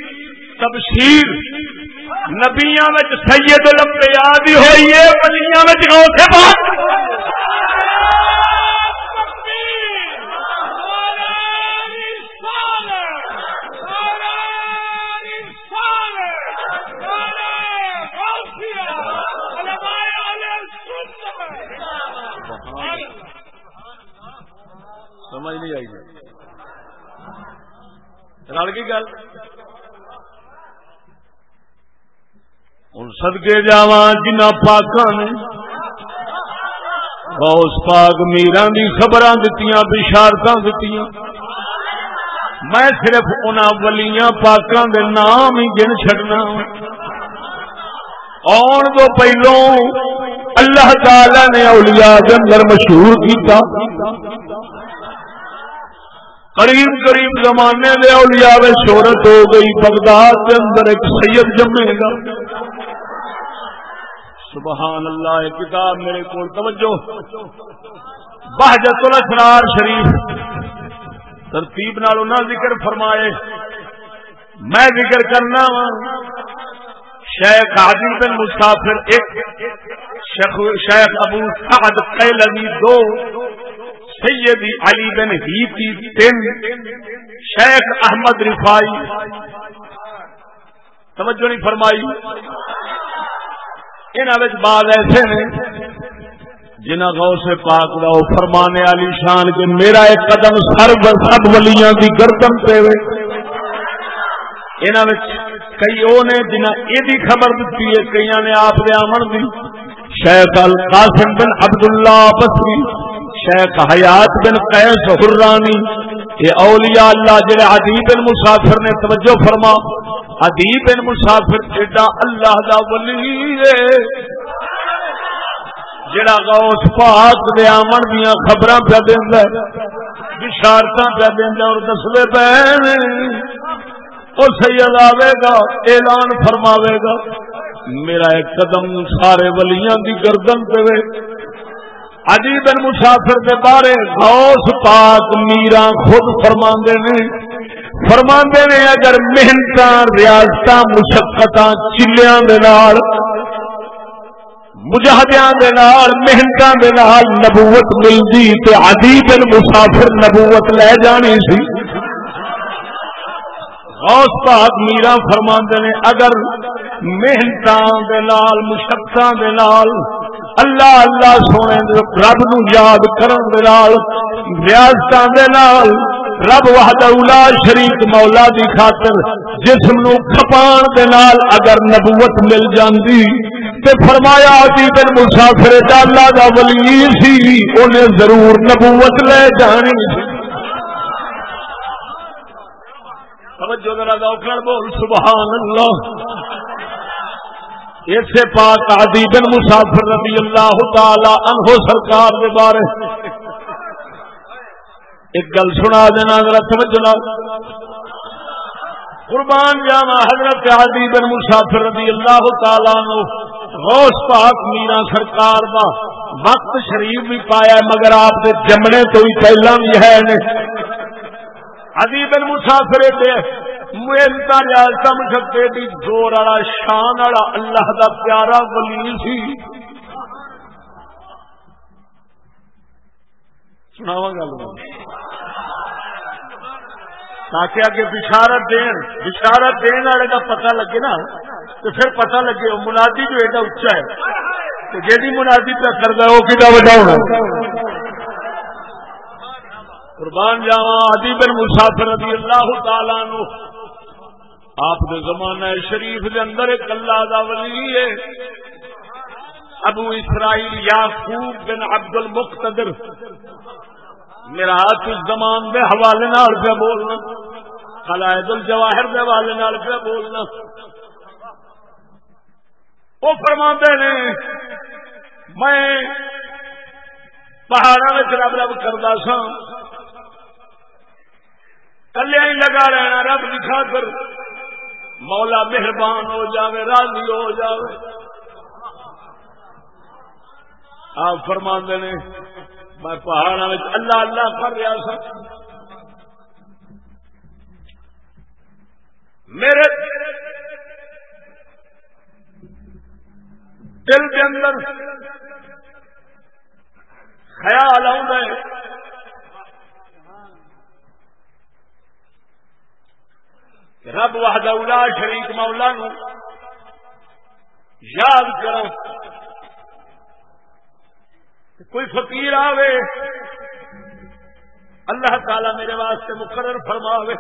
تبشیر۔ نبیا سید الانبیاء بھی ہوئی ہے بلیاں غوث پاک سمجھ نہیں آئی رل گئی گل۔ ہوں سدکے جا جنا پاک نے اس پاک میرا دی خبر دیتی بشارت دیتی میں صرف ان ولیاں پاکوں دے نام ہی گن چڈنا آن تو پہلو اللہ تعالی نے اولیاء کے اندر مشہور کیتا۔ قریب قریب زمانے دے اولیاء میں شہرت ہو گئی، بغداد کے اندر ایک سید جمے گا سبحان اللہ، ایک کتاب میرے کو توجہ۔ بہجت الاسرار شریف۔ ترتیب نال انہاں ذکر فرمائے۔ میں ذکر کرنا وا شیخ عادل بن مسافر ایک، شیخ ابو سعد قیلنی دو۔ سیدی علی بن ہی تین شیخ احمد رفائی۔ توجہ نہیں فرمائی۔ ان بعد ایسے نے جنہ گو سے پاک دا فرمانے علی شان کے میرا ایک قدم سر سب ولیاں دی گردن پہ ان کئی وہ نے جنہ یہ خبر دیتی ہے کئی نے آپ دے آمن دی۔ شیخ القاسم بن عبداللہ بسری۔ شیخ حیات بن قیس حرانی یہ اولیاء اللہ جڑے ادیب بن مسافر نے توجہ فرما ادیب بن مسافر ایڈا اللہ دا ولی ہے، جڑا غوث پاک دے آمن دیاں خبراں پہ دیندا ہے، بشارتاں پہ دیندا اور دسوے پے او سید آوے گا، اعلان فرماوے گا، میرا ایک قدم سارے ولیاں دی گردن پہ عجیب مسافر کے بارے غوث پاک میرا خود فرما نے۔ فرما نے اگر محنت ریاست مشقت چلیاں مجاہدیاں محنت نبوت ملتی تو عجیب مسافر نبوت لے جانی سی۔ غوث پاک میرا فرما نے، اگر محنت مشقت اللہ اللہ سونے رب نو یاد کرن دے نال، ریاستاں دے نال، رب وحدہ لا شریک مولا دی خاطر جسم نو کھپان دے نال اگر نبوت مل جاندی، تے فرمایا ابھی بن مسافر دا اللہ دا ولی سی اونے ضرور نبوت لے جانی۔ سی توجہ ذرا ذوق بول سبحان اللہ اسے پاک عدی بن مسافر رضی اللہ تعالی عنہ سرکار دے بارے۔ ایک گل سنا دینا ذرا سمجھنا قربان جانا حضرت عدی بن مسافر رضی اللہ تعالی عنہ۔ غوث پاک میرا سرکار دا وقت شریف بھی پایا مگر آپ دے جمنے تو ہی پہلا بھی ہے نے۔ عدی بن مسافر دے محنت ریاست مشکے بھی زور والا، شان والا اللہ دا پیارا ولی سی۔ سناوا گل تاکہ اگے بشارت دین بشارت دین والے کا پتہ لگے نا۔ تو پھر پتہ لگے وہ منادی جو ایڈا اچا ہے۔ تو جی منادی پہ کرتا ہے وہ کتا وڈا ہونا۔ قربان جاوا ادی بن مسافر رضی اللہ تعالی نو آپ کے زمانہ شریف دے اندر ایک اللہ دا ولی ہے۔ ابو اسرائیل یاقوب بن عبد المقتدر میرا ہاتھ اس زمان دے حوالے نال پہ بولنا۔ قلائد الجواہر دے حوالے نال پہ بولنا۔ وہ فرما نے، میں پہاڑوں رب رب کرتا سا کلیا ہی لگا رہنا رب دکھا کر مولا مہربان ہو جاوے، راضی ہو جاوے۔ آپ فرما نے، میں پہاڑوں اللہ اللہ کر رہا سا میرے دل کے اندر خیال آؤں رب وحدہ اولا شریف مولا نو یاد کرو کوئی فقیر آوے، اللہ تعالی میرے واسطے مقرر فرماوے۔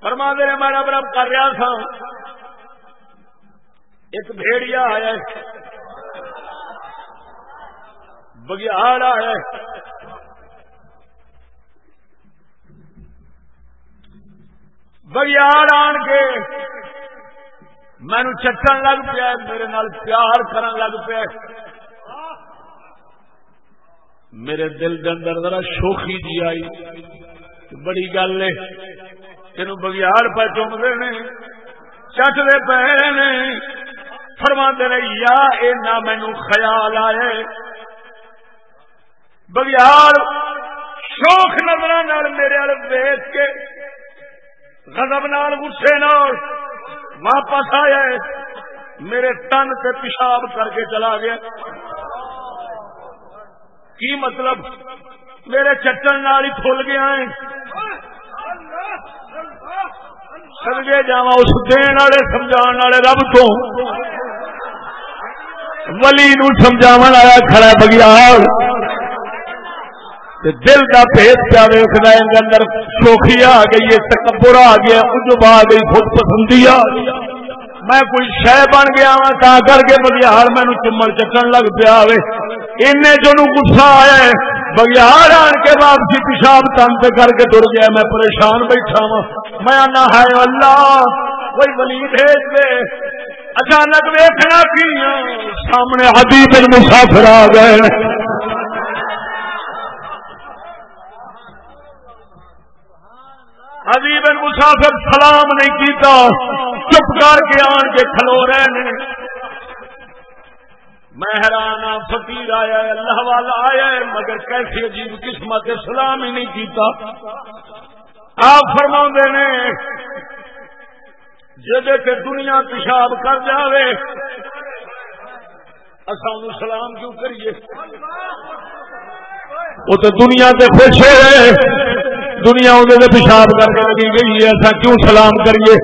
فرما دے میں رب رب کر رہا تھا۔ ایک بھیڑیا آیا بگیاڑ آیا بگیاڑ آن کے۔ مینو چٹن لگ پیا، میرے نال پیار کرن لگ پیا۔ میرے دل کے اندر ذرا شوخی جی آئی۔ بڑی گل ہے تین بگیار پہ چومتے نے چٹتے پے نے۔ فرما نے، یا نہ مینو خیال آئے۔ بگیار شوق نظر میرے وال دیکھ کے غضب نال گسے نال واپس آیا میرے تن سے پیشاب کر کے چلا گیا۔ کی مطلب؟ میرے چٹن نال ہی کھل گیا ہے۔ سرگے جا اس دین والے سمجھا والے رب تو ولی نو سمجھا آیا کھڑا بگیار دل کا بھید پیا ویسنا اندر چوکھی آ گئی ہے، تکبر آ گیا اجب آ گئی خود پسندی آ میں کوئی شہ بن گیا وا تا کر کے بگیار مینو چمن چکن لگ پیا ان جو گسا آیا ہے بگیار آن کے واپسی پیشاب تن سے کر کے تر گیا میں پریشان بیٹھا وا میں آنا ہے اللہ کوئی ولی بھیج دے۔ اچانک ویخنا کی سامنے حدیب مسافر آ گئے۔ حبیب مسافر سلام نہیں کیتا، چپ کر کے آن کے کھلو رہے نے مہرانا ہاں، فقیر آیا ہے، اللہ والا آیا ہے، مگر کیسی عجیب قسمت سلام ہی نہیں کیتا۔ آپ فرما نے جب دنیا پیشاب کر جاوے اصل سلام کیوں کریے؟ وہ تو دنیا سے خوش ہے دنیا اندر پیشاب کر کے لگی گئی ہے، ایسا کیوں سلام کریے؟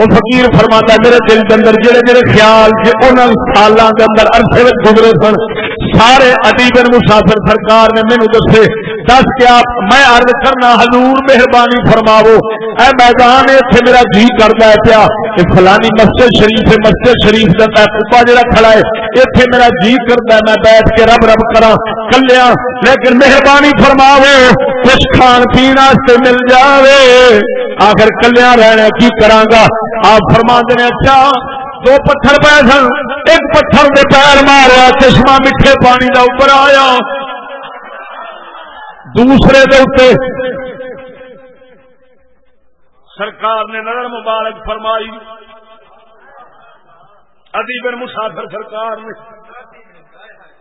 وہ فقیر فرماتا، میرے دل کے اندر جہے جڑے خیال سے ان سالوں کے اندر عرصے میں گزرے سن، سارے ادیب مسافر سرکار نے مینو دسے دس کے آپ میں عرض کرنا، حضور مہربانی فرماو اے میدان اتنے میرا جی کرتا ہے پیا۔ کہ فلانی مسجد شریف ہے، مسجد شریف کا کپا جڑا کھڑا ہے۔ اتنے میرا جی کرتا ہے، میں بیٹھ کے رب رب کرا کلیا۔ لیکن مہربانی فرماو کچھ کھان پی مل جاوے۔ آخر کلیا رہنا کی کرانگا آپ فرما دے اچھا دو پتھر پہ سن۔ ایک پتھر دے پیر مارا چشمہ میٹھے پانی دا اوپر آیا۔ دوسرے دے اتنے سرکار نے نظر مبارک فرمائی۔ ادیب مسافر سرکار نے۔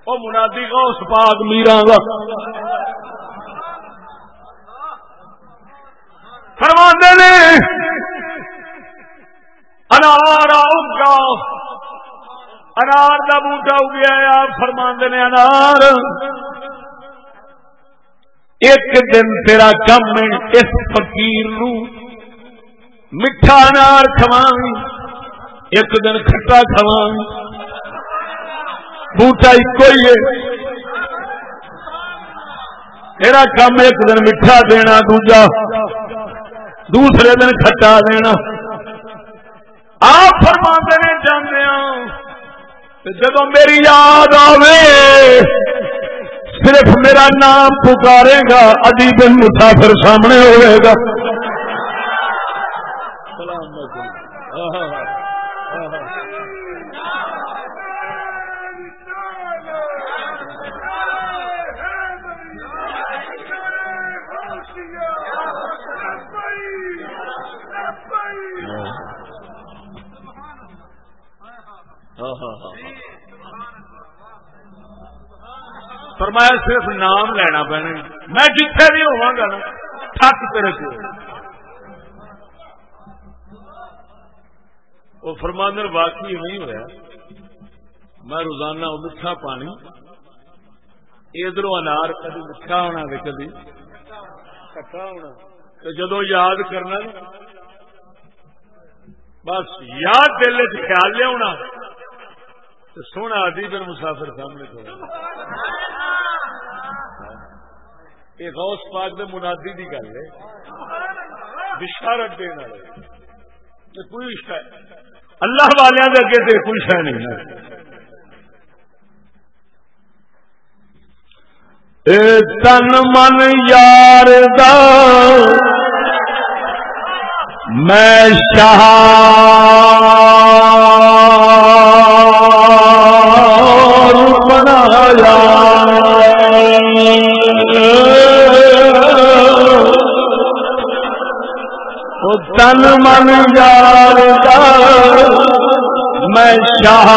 وہ منادی غوث پاک میرا فرما نے، انار اگا انار کا بوٹا اگیا آپ فرما نے انار۔ ایک دن تیرا کم اس فقیر نو میٹھا انار کھوا ایک دن کھٹا کھوا بوٹا ایک ہے۔ تیرا کم ایک دن میٹھا دینا، دوجا دوسرے دن کھٹا دینا۔ آپ فرما نے جانے ہاں، جب میری یاد آوے صرف میرا نام پکارے گا ادیب مسافر سامنے ہوئے گا۔ فرمایا صرف نام لینا پینا میں جتنے بھی ہوا گا نا، تھک تیرے کو وہ فرماندر واقعی نہیں ہوا میں روزانہ میٹھا پانی ادھر انار کدی میٹھا ہونا کدی کٹا ہونا۔ تو جدو یاد کرنا بس یاد دل خیال لیا سونا آدھی پھر مسافر سامنے کو یہ غوث پاک دے منادی دی گل ہے۔ بشارت دینے والے کوئی اللہ والے دے اگے تے کوئی شہ نہیں ہے تن من یار دا میں شاہ تن من یار میں شاہ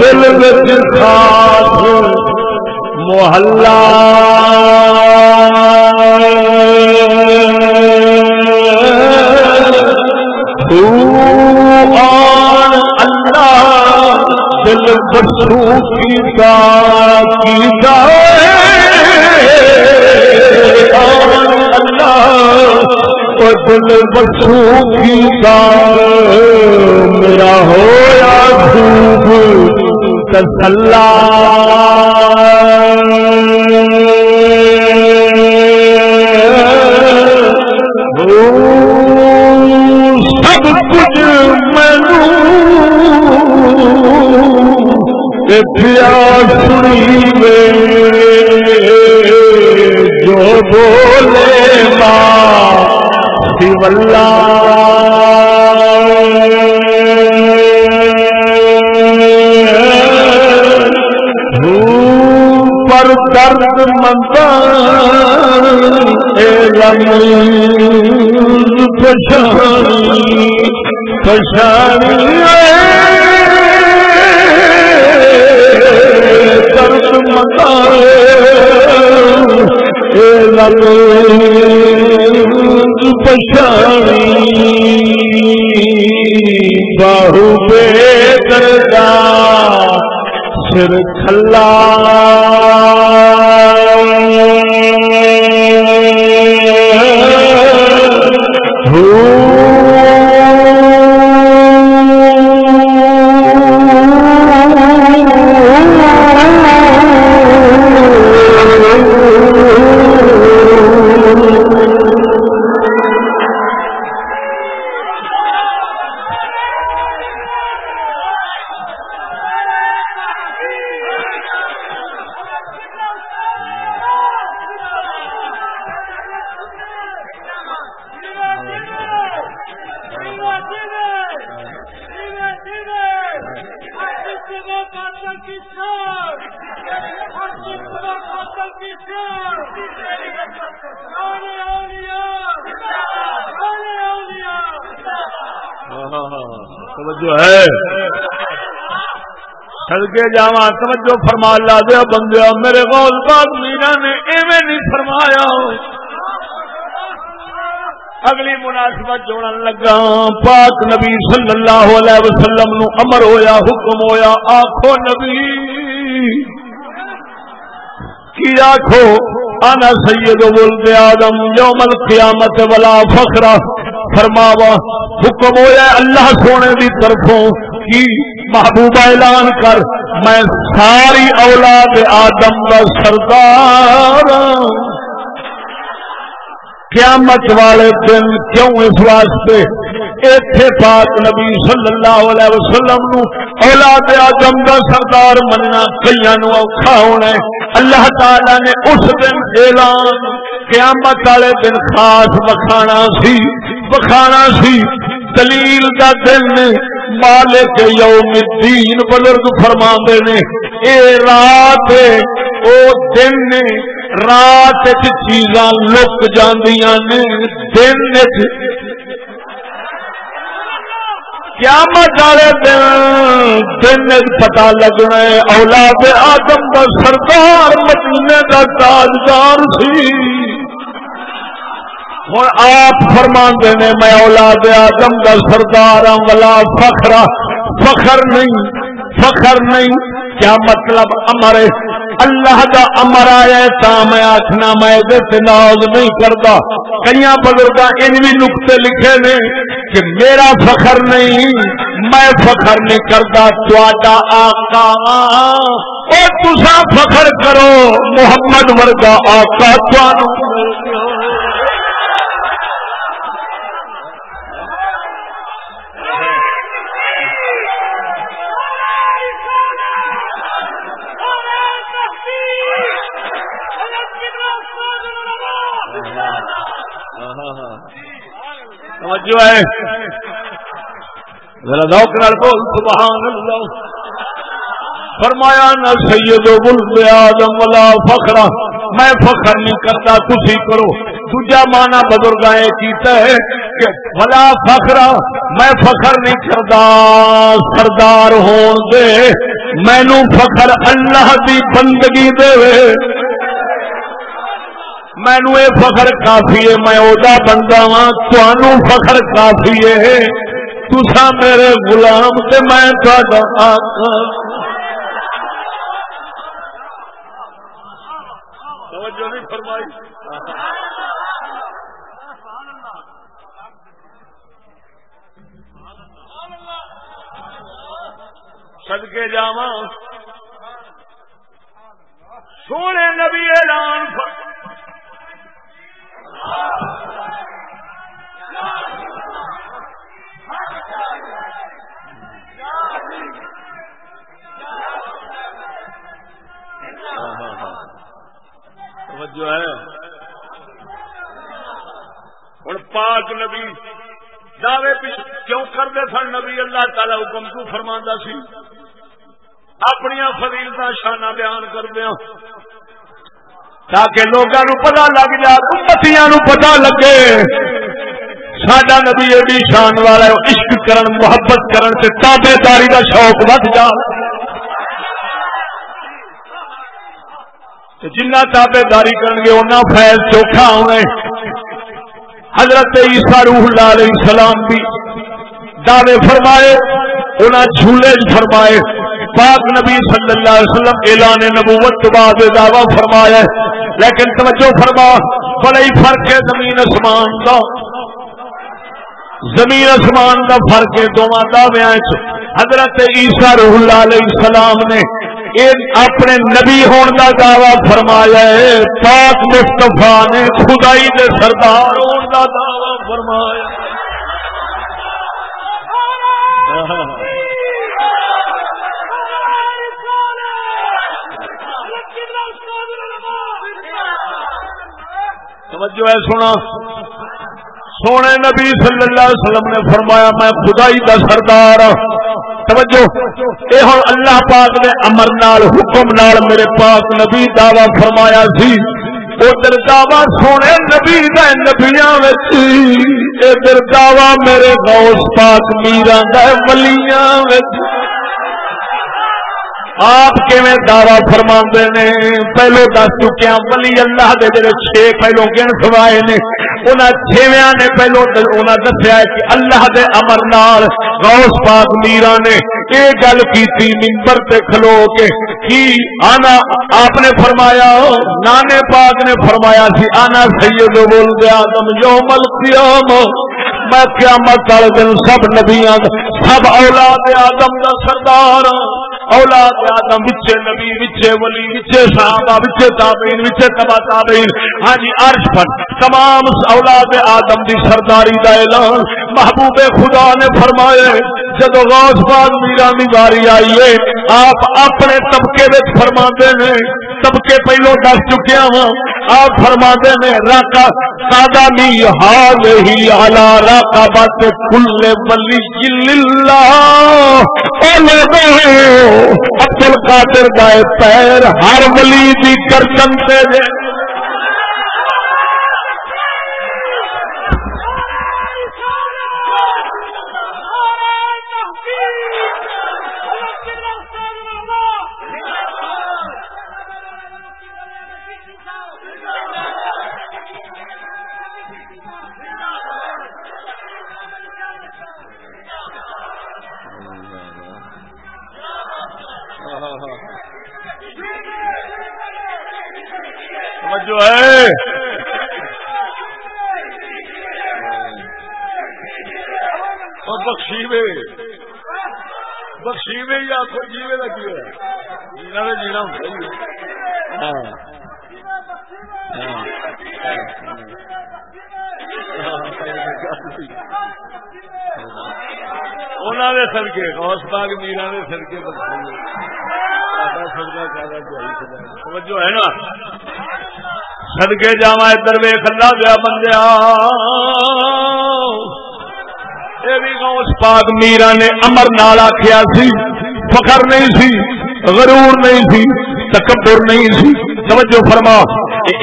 دل بچ خاص محلہ۔ دل بسو کی دل بسو کی میرا ہوا خوب تسلا سنی میں جو بولے ماں شیولہ پر درد منتا پچھانی پچھانی پچھانی بہو بے دردا سر کھلا کے جا توجہ فرما لا دیا بندیا میرے غوث پاک میرا نے ایویں نہیں فرمایا۔ اگلی مناسبت جوڑن لگا۔ پاک نبی صلی اللہ علیہ وسلم نو امر ہویا، حکم ہویا آخو نبی، کی آخو انا سید ولد آدم یوم القیامت ولا فخر۔ فرماوا، حکم ہویا اللہ سونے دی طرفوں، کی محبوبہ اعلان کر۔ میں ساری اولاد آدم کا سردار قیامت والے دن کیوں اس واسطے ایتھے پاک نبی صلی اللہ علیہ وسلم نو اولاد آدم دا سردار مننا کئی نو اوکھا ہونا ہے۔ اللہ تعالی نے اس دن اعلان قیامت والے دن خاص بخانا سی بخانا سی۔ دلیل دا دن مالک یوم الدین بزرگ فرما نے، اے رات، او دن نے رات وچ چیزاں لک جاندیاں نے، دن وچ قیامت والے دن دن پتا لگنا ہے، اولاد آدم کا سردار، مدینے کا تاجدار سی۔ ہوں آپ فرما نے، میں اولاد آدم کا سردار ہوں، ولا فخرا فخر نہیں فخر نہیں۔ کیا مطلب امر اللہ دا امر آیا تا میں آخنا میں ناز نہیں کرتا کئی بزرگ ان بھی نقطے لکھے نے کہ میرا فخر نہیں، میں فخر نہیں کرتا تا آقا اور تسا فخر کرو، محمد ورگا آقا تو توجہ ہے. ذرا ذوق نال بول سبحان اللہ فرمایا نہ سید ولد آدم ولا فخر. میں فخر نہیں کرتا تسی کرو. دوجا مانا بزرگائے کیتا ہے کہ ولا فخر، میں فخر نہیں کرتا، سردار ہون دے. مینو فخر اللہ دی بندگی دے مینو یہ فخر کافی ہے، میں ادا بندہ وا ہاں، تنوع فخر کافی ہے۔ تسا میرے غلام تے میں سدکے جاوا سونے نبی اعلان جو ہے۔ ہوں پاک نبی دعوے کیوں کرتے سن؟ نبی اللہ تعالی حکم تو فرما سی۔ اپنی فضیلت شانہ بیان کردیا تاکہ لوگوں پتا لگ جائے، امتیاں پتا لگے۔ سڈا نبی ایڈی شان والا عشق کرن، محبت کرن سے تابے داری کا شوق ود جا جنا تابے داری کرن گے اُنہ فیض چوکھا ہونے حضرت عیسیٰ روح اللہ علیہ السلام بھی دعوے فرمائے انہیں جھولے فرمائے۔ پاک نبی صلی اللہ علیہ وسلم اعلان نبوت تو بعد دعوی فرمایا ہے۔ لیکن توجہ فرما، بڑا ہی فرق ہے زمین آسمان کا۔ زمین آسمان کا فرق ہے دونوں دعوے حضرت عیسیٰ روح اللہ علیہ السلام نے اپنے نبی ہون کا دعوی فرمایا ہے۔ پاک مستفا نے خدائی کے سردار ہون کا دعوی فرمایا۔ توجہ ہے سونا سونے نبی صلی اللہ علیہ وسلم نے فرمایا، میں خدائی کا سردار ہاں۔ توجہ۔ اے ہوں اللہ پاک نے امر نال، حکم نال میرے پاک نبی دعوی فرمایا سی۔ ادھر دعوی سونے نبی دے نبیاں ادھر دعوی میرے غوث پاک میرا ولیاں آپ دعوی فرما نے؟ پہلو دس چکے ولی اللہ دے جڑے چھ پہلو گن سوائے نے۔ انہاں چھویاں نے پہلو انہاں دسیا کہ اللہ دے امر نال غوث پاک میرا نے یہ گل کیتی منبر تے کھلو کے۔ کی آنا آپ نے فرمایا، نانے پاک نے فرمایا سی، آنا سید بول آدم یوم القیام میں قیامت والے دن سب نبیاں، سب اولاد آدم دا سردار ہاں۔ اولاد آدم وچے نبی، وچے ولی، وچے صحابہ، وچے تابعین، وچے تبا تابعین۔ ہاں جی عرش پر تمام اولاد آدم دی سرداری دا اعلان۔ محبوب خدا نے فرمایا جب غوث پاک میرا کی باری آئی ہے، آپ اپنے طبقے فرما نے، طبقے پہلو دس چکیا وا ہاں، آپ فرما نے، راکا سادہ نی ہار ہی آلہ راکا بات کل بلی ابدل قادر گائے پیر، ہر ولی دی گردن سے جو ہے بخشیوے۔ بخشیوے یا آخو جیوے کا کی جینا تو جینا ہوتا ہاں سڑکے غوث باغ میرا نے سڑکے جو ہے نا؟ سدکے جا ادھر وے کلا گیا بندیا یہ بھی پاک میرا نے امر نال آخیا سی، فخر نہیں سی، غرور نہیں سی، تکبر نہیں سی۔ توجہ فرما۔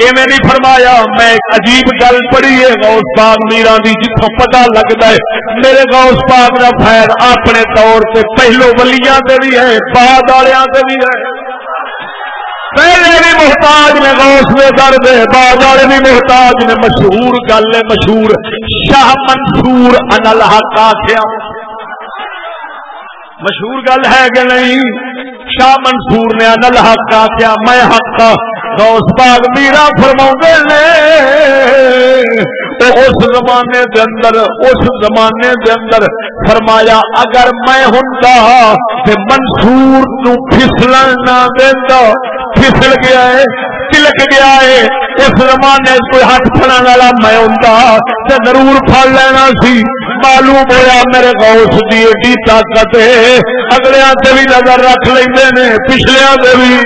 ایویں نہیں فرمایا، میں ایک عجیب گل پڑھی ہے، غوث پاک میرا دی جتوں پتا لگتا ہے۔ میرے غوث پاک کا خیر اپنے طور سے پہلو ولیاں سے بھی ہے، بعد والوں سے بھی ہے۔ پہلے بھی محتاج نے غوث میں درد بعد والے بھی محتاج نے مشہور گل ہے، مشہور شاہ منصور انل کا مشہور گل ہے کہ نہیں؟ شاہ منصور نے انل حق آخیا میں حق غوث باغ میرا فرما نے اس زمانے دے اندر، اس زمانے دے اندر فرمایا، اگر میں ہوں تے منصور نو پھسلن نہ دینا پھسل گیا ہے، تلک گیا ہے، اس زمانے کوئی ہاتھ پھڑنے والا میں ہوں تے ضرور پھڑ لینا سی۔ معلوم ہوا میرے غوث دی ایڈی طاقت ہے اگلے بھی نظر رکھ لیں پچھلے بھی۔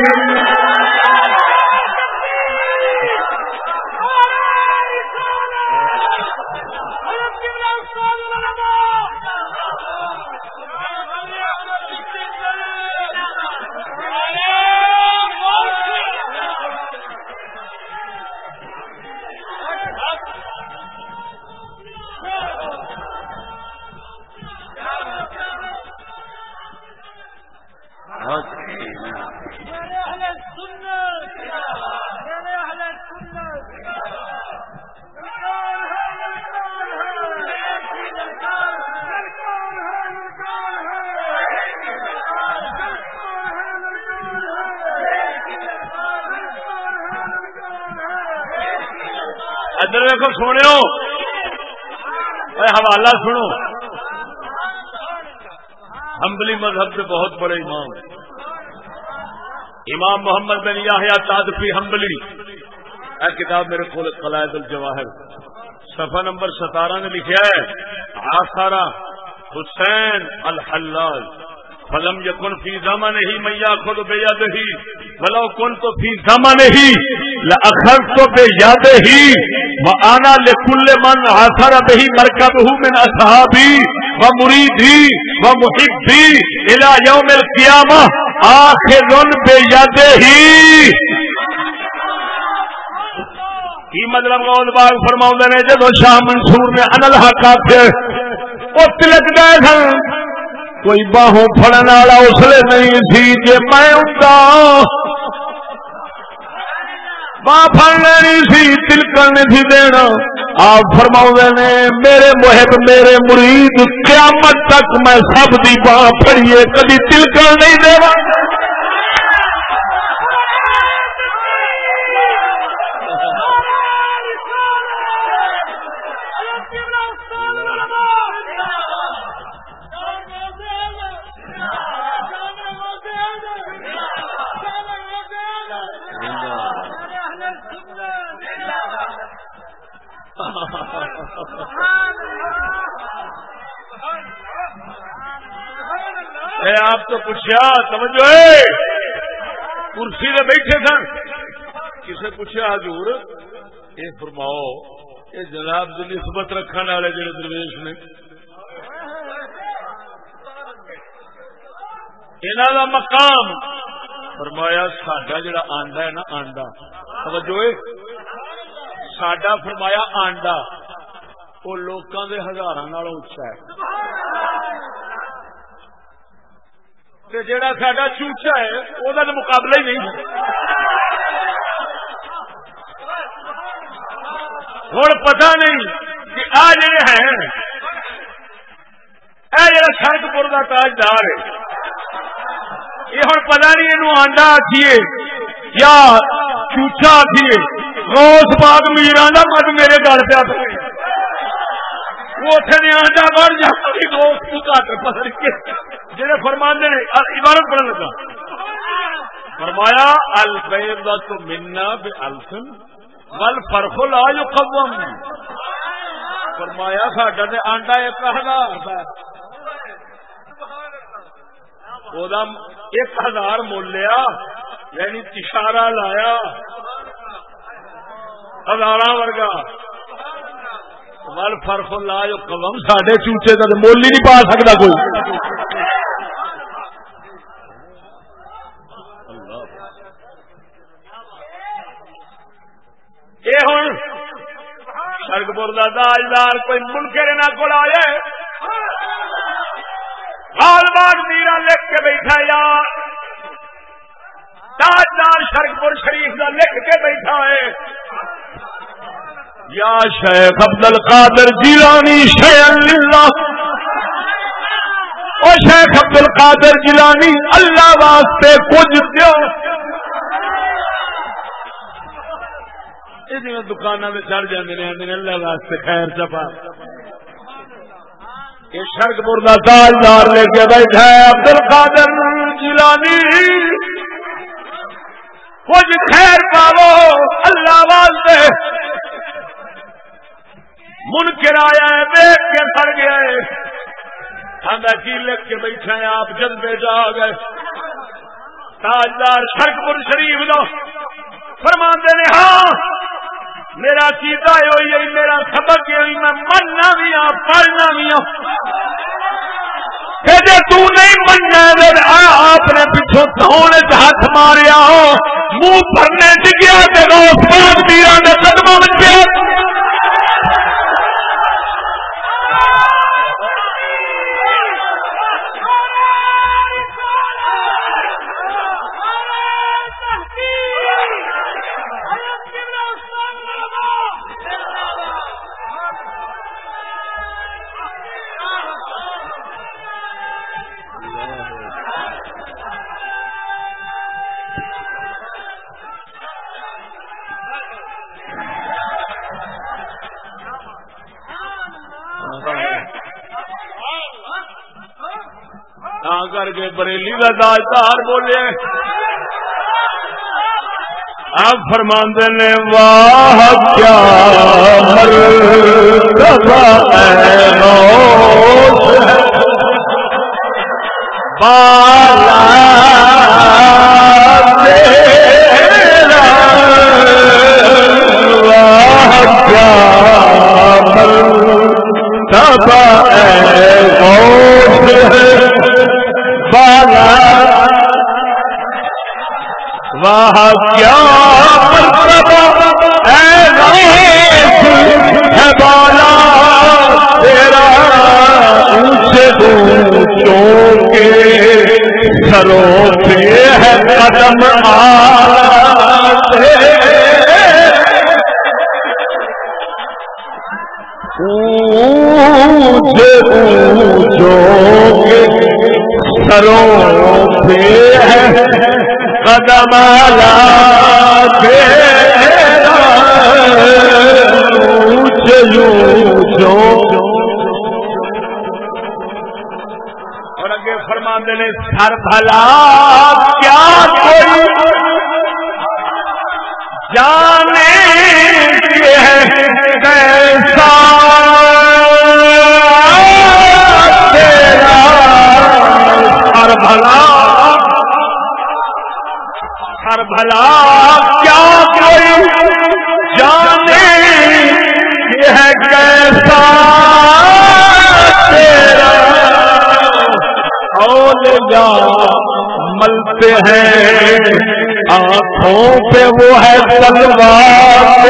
حوالہ سنو۔ ہمبلی مذہب کے بہت بڑے امام امام محمد بن یاہیا تادفی ہمبلی اے کتاب میرے کو قلائد الجواہر۔ صفحہ نمبر ستارہ نے لکھا ہے آسارا حسین الحلال۔ فلم یکن فی زمان ہی میا خود بے یاد ہی بلو کن تو فی زمان ہی اخر تو بے یاد ہی وہ آنا لکل من آسر بہی مرکب ہوں من اصحابی و مریدی و محبی الى یوم القیامہ آخر بے یاد ہی کی مطلب غوث باغ فرماؤں نے جدو شاہ منصور نے انل حق آتے وہ تلک گئے سن۔ کوئی باہوں فڑن والا اسلے نہیں سی جی میں ماں فڑ لینی سی تلکن نہیں سی دینا آپ فرما نے، میرے محب، میرے مرید، قیامت تک میں سب دی باہ پڑیے کدی تلکن نہیں دے میں آپ تو پوچھا سمجھو کرسی میں بیٹھے سن کسے پوچھا، حضور یہ فرماؤ یہ جناب کی نسبت رکھنے والے جڑے درویش نے۔ انہوں کا مقام۔ فرمایا، ساڈا جڑا آنڈا ہے نا آنڈا توجہ ساڈا فرمایا آنڈا وہ لوگوں کے ہزار اچا ہے۔ جڑا ساڈا چوچا ہے وہ مقابلہ ہی نہیں۔ ہوں پتا نہیں کہ آ جڑے ہیں یہ جڑا سڑک پور کا تاجدار ہے۔ یہ ہوں پتا نہیں یہ آنڈا آخیے یا چوچا آخیے روس باغ میران کا مت میرے گل پہ اتنے آنڈا بڑھ جاتی دوست گھٹ پتہ جہاں فرمانے نے عبارت پڑھنے لگا۔ فرمایا البید تو منا بے الفن ول فرق لا جو قوم فرمایا، ساڈا تے آنڈا ایک ہزار۔ ایک ہزار مولیا یعنی اشارہ لایا۔ ہزار ورگا۔ ول فرق لا جو قوم سڈے چوچے کا مول ہی نہیں پا سکتا کوئی۔ ہوں سرگپور کا تاجدار کوئی منکر نہ کو آئے ہال باغ میرا لکھ کے بیٹھا یا۔ تاجدار شرگپور شریف کا لکھ کے بیٹھا ہے۔ یا شیخ عبد القادر جیلانی، شیخ اللہ۔ او شیخ عبد القادر جیلانی، اللہ واسطے کچھ دیو جی دکان میں چڑھ جاتے ہیں اللہ واسطے خیر چپا یہ شرک پور کا تاجدار لے کے بیٹھا ہے ابدل قادر جیلانی۔ کچھ خیر پاو اللہ واسطے۔ من آیا ہے دیکھ کے سڑ گیا ہے۔ ہمیں کی لکھ کے بیٹھے ہیں، آپ جلدے جا گئے۔ تاجدار شرک پور شریف دو فرما نے ہاں میرا چیتا ہوئی ہے، میرا سبق ہوئی میں مننا بھی ہوں پڑھنا بھی ہوں۔ جی تھی مننا آپ نے پچھو دھونے ہاتھ ماریا ہو۔ منہ بھرنے ڈگیا تو پیرا نے قدموں میں کر کے بریلی کا داجدار بولے آپ فرماندے نے واہ کیا بالا تیرا واہ کیا واہ، کیا ہے بالا، تیرا اونچے اونچوں کے سروں پہ ہے قدم آتے۔ اونچے اونچوں سروں پہ ہے قدم جو اور اگے فرما نے، سر بھلا، کیا کوئی جانے کیسا بھلا کیا کوئی جانے یہ ہے کیسا تیرا اولیاء ملتے ہیں؟ آنکھوں پہ وہ ہے تلوار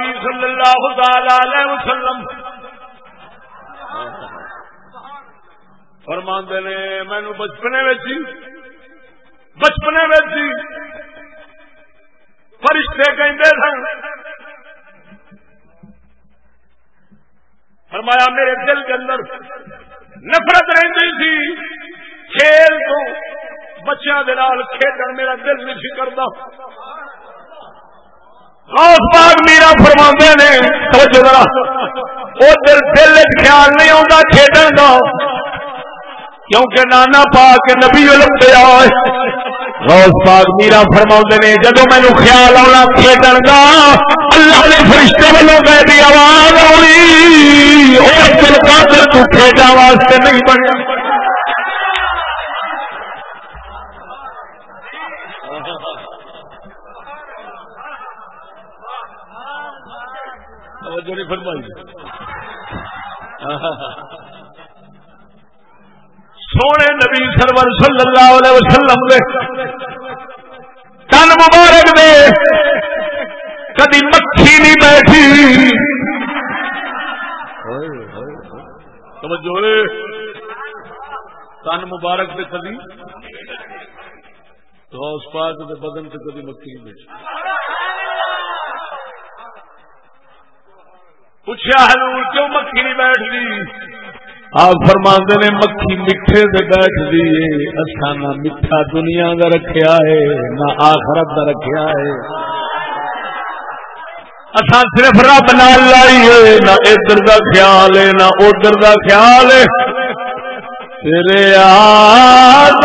نبی صلی اللہ علیہ وسلم. فرماندے نے مینو بچپنے بچپنے فرشتے کہتے سن، فرمایا میرے دل کے اندر نفرت رہتی تھی، کھیل تو بچوں کے کھیل میرا دل نہیں کرتا غوث پاک میرا فرما نے، توجہ ذرا۔ وہ دل دل خیال نہیں آتا کھیڈن کا کیونکہ نانا پاک نبی علم پہ غوث پاک میرا فرما نے جدو مینو خیال آنا کھیڈن کا اللہ نے فرشتے والوں کہہ دی آواز آئی اس دل کا دل تو کھیڈا واسطے نہیں بنیا۔ توجہ نہیں فرمائی۔ سونے نبی سرور صلی اللہ علیہ وسلم دے۔ تن مبارک دے۔ کدی مکھی نہیں بیٹھی۔ توجہ تن مبارک دے کدی۔ تو اس پاک دے بدن سے کدی مکھی نہیں بیٹھی۔ پوچھا حضور کیوں مکھی نہیں بیٹھ دی آپ فرما نے مکھی میٹھے سے بیٹھ دی۔ اچھا نہ میٹھا دنیا کا رکھیا ہے، نہ آخرت کا رکھیا ہے۔ اصا صرف رب نال لائی ہے، نہ ادھر کا خیال ہے، نہ ادھر کا خیال ہے۔ تیرے آزاد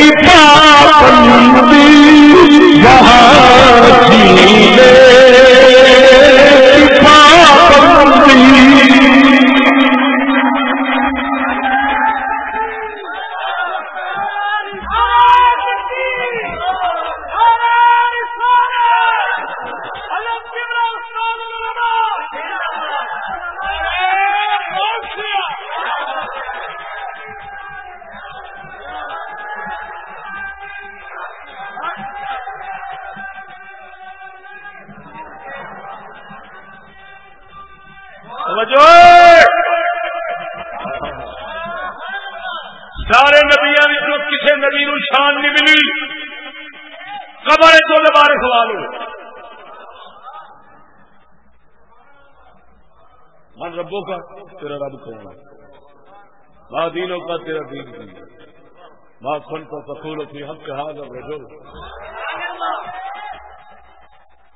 کی پابندی یہاں تیرا رب کون ما دینوں کا تیرا دین بھی ماں فن کو کپور کی حق حاضر رجو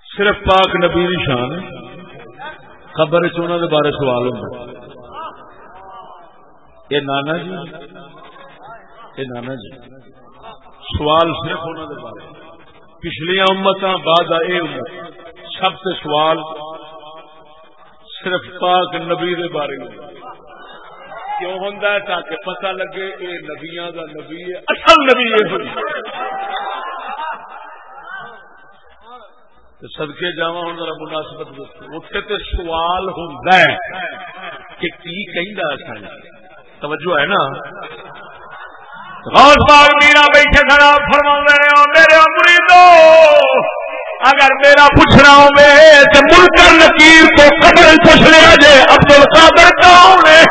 صرف پاک نبی دی شان خبر چونا کے بارے سوال ہوں یہ نانا جی یہ نانا جی سوال صرف انہوں کے بارے۔ پچھلیا امت بعد آئے امت سب سے سوال صرف پاک نبی کے بارے میں۔ کیوں ہوں تاکہ پتہ لگے یہ نبیا کا نبی ہے، اصل نبی یہ سدکے جا ہوں، ذرا مناسبت اتنے تو سوال ہوں کہ کی کہ توجہ ہے نا؟ غوث باغ میرا بیٹھے کھڑا فرما میرے مریدو اگر میرا پوچھنا ہو تو ملکر نکیر تو قبر پوچھ لیا جے ابدل القادر کون ہے؟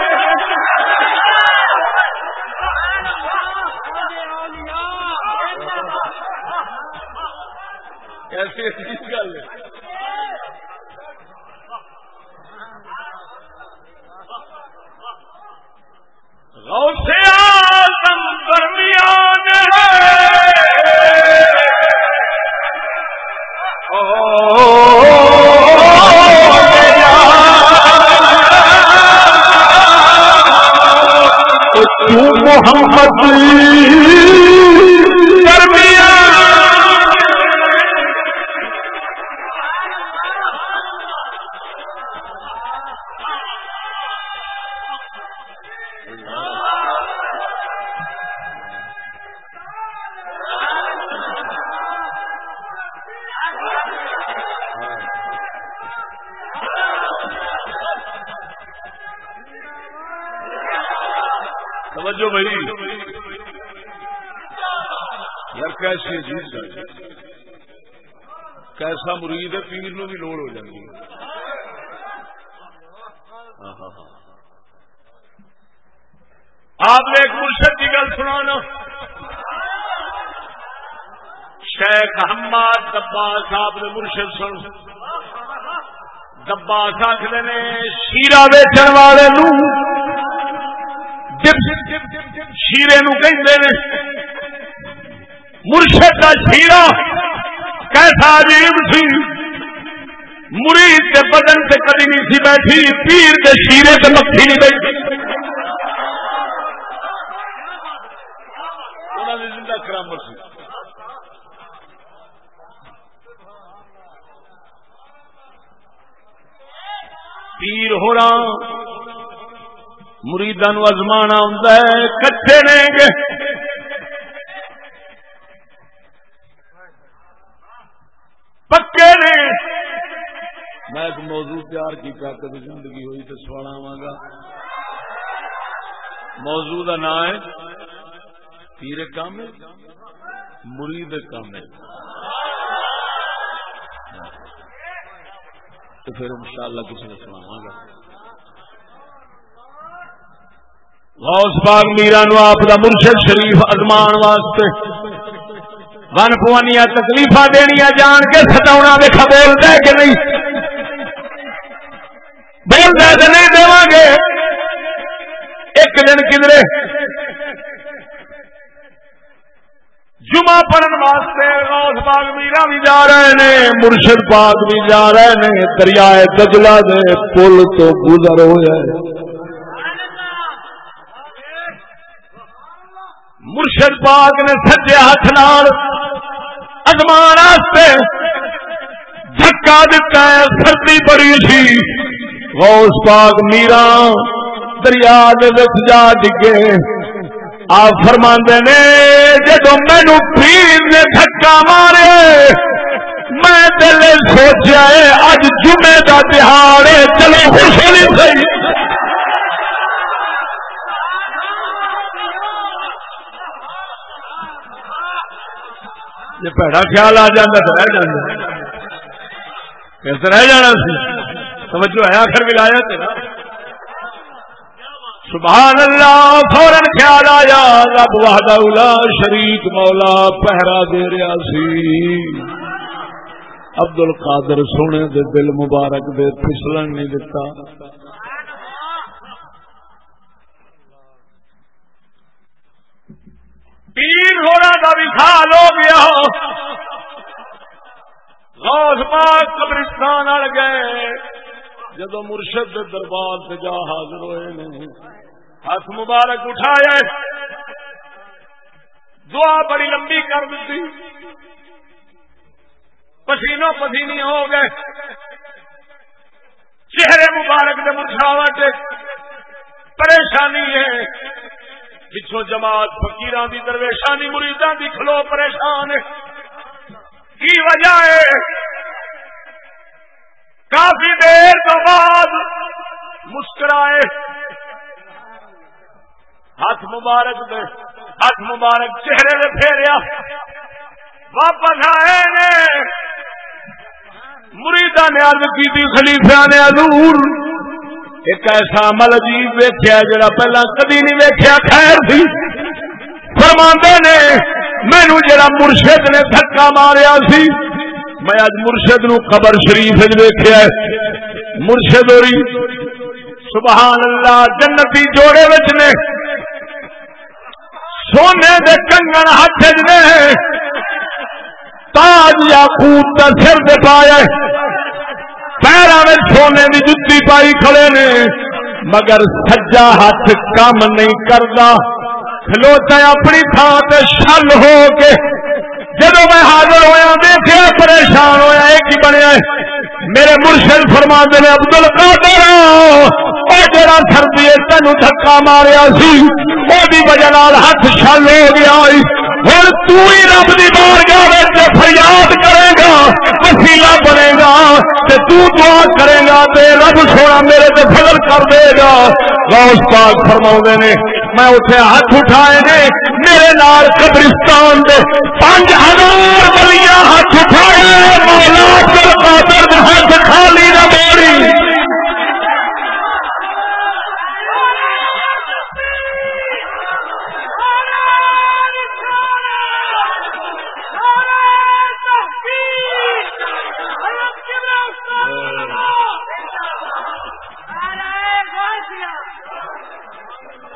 محمد کیسا مرید ہے پیر نو بھی لوڑ ہو جاتی ہے آپ نے ایک مرشد کی گل سنا شیخ احمد ڈبا صاحب نے مرشد سن ڈبا آخر نے شیرا ویچن والے نو شیرے نو کہ مرشد کا شیرا کیسا عجیب سی۔ مرید کے بدن سے کدی نہیں سی بیٹھی، پیر کے شیرے سے مکھی نہیں بیٹھی۔ پیر ہو رہا مریدان ازمانا ہوں کچے نے پکے نے۔ میں ایک موضوع تیار کیا کبھی زندگی ہوئی تو سونا گا۔ موضوع کا نام ہے، پیر کامل، مرید کامل۔ تو پھر انشاءاللہ کسی نے سناوا گا۔ غوث پاک میرا نو آپ کا مرشد شریف ازمان واسطے۔ ون پوانیا تکلیف دنیا جان کے ستا دیکھا بولتا ہے کہ نہیں۔ بولتا تو نہیں دے گے۔ ایک دن کدرے جمعہ پڑھن واسطے روس باغ میرا بھی جا رہے نے، مرشد پاک بھی جا رہے نے، دریائے دجلا دے پل تو گزر ہو جائے مرشد پاک نے سجے ہاتھ نال ازمان دھکا دیتا ہے، سردی بڑی سی غوث پاک میرا دریا جا ڈگے۔ آپ فرما نے جدو مینو پیر نے دھکا مارے، میں دل سوچا اج جمعے کا تہار چلو خوش نہیں سی جی پیڑا خیال آ جانا تو رہ جانا پھر رہ جانا سی۔ توجہ ہے آخر ملایا تیرا سبحان اللہ فورن خیال آیا۔ رب وحدہ اولا شریک مولا، پہرا دے رہا سی۔ عبد القادر سونے دے دل مبارک دے پھسلن نہیں دتا۔ پیر ہونا کا بھی خال ہو۔ گیا غوث پاک قبرستان اڑ گئے۔ جدو مرشد دربار سے جا حاضر ہوئے نہیں ہاتھ مبارک اٹھایا۔ دعا بڑی لمبی کر دی پسینوں پسینی ہو گئے۔ چہرے مبارک کے مساوٹ پریشانی ہے۔ پچھو جماعت فکیر کی درویشانی مریداں کی کھلو پریشان کی وجہ ہے؟ کافی دیر تو بعد مسکرائے۔ ہاتھ مبارک دے، ہاتھ مبارک چہرے دے پھیریا۔ واپس آئے نے۔ مریدا نے ارد کی خلیفیا نے ادور ایک ایسا عمل عجیب ویخیا جڑا پہلا کدی نہیں ویخیا خیر سی۔ فرما نے مینو جڑا مرشد نے دھکا ماریا سی، میں اج مرشد نو قبر شریف ویخیا مرشد ہوئی سبحان اللہ، جنتی جوڑے بچ نے۔ سونے دے کنگن ہاتھ نے۔ تاج یا خوب کا سر دے پایا پیروں میں سونے کی جتی پائی کھڑے نے، مگر سجا ہاتھ کام نہیں کرتا کھلوتا اپنی تھان سے شل ہو کے۔ جب میں حاضر ہوا دیکھا پریشان ہوا ایک ہی بنیا میرے مرشد فرما نے ابدل کا جڑا سردی تین دھکا ماریا سی وہ وجہ ہاتھ شل ہو گیا ہوں تھی رب کی بار گاہ فریاد کرے گا وسیلا بنے گا تے تو دعا کرے گا تے رب سونا میرے تے فضل کر دے گا۔ غوث پاک فرما نے، میں اتنے ہاتھ اٹھائے نے، میرے نال قبرستان دے پانچ ہزار بلیاں ہاتھ اٹھائے، مولا کر ہاتھ خالی نہ موڑی۔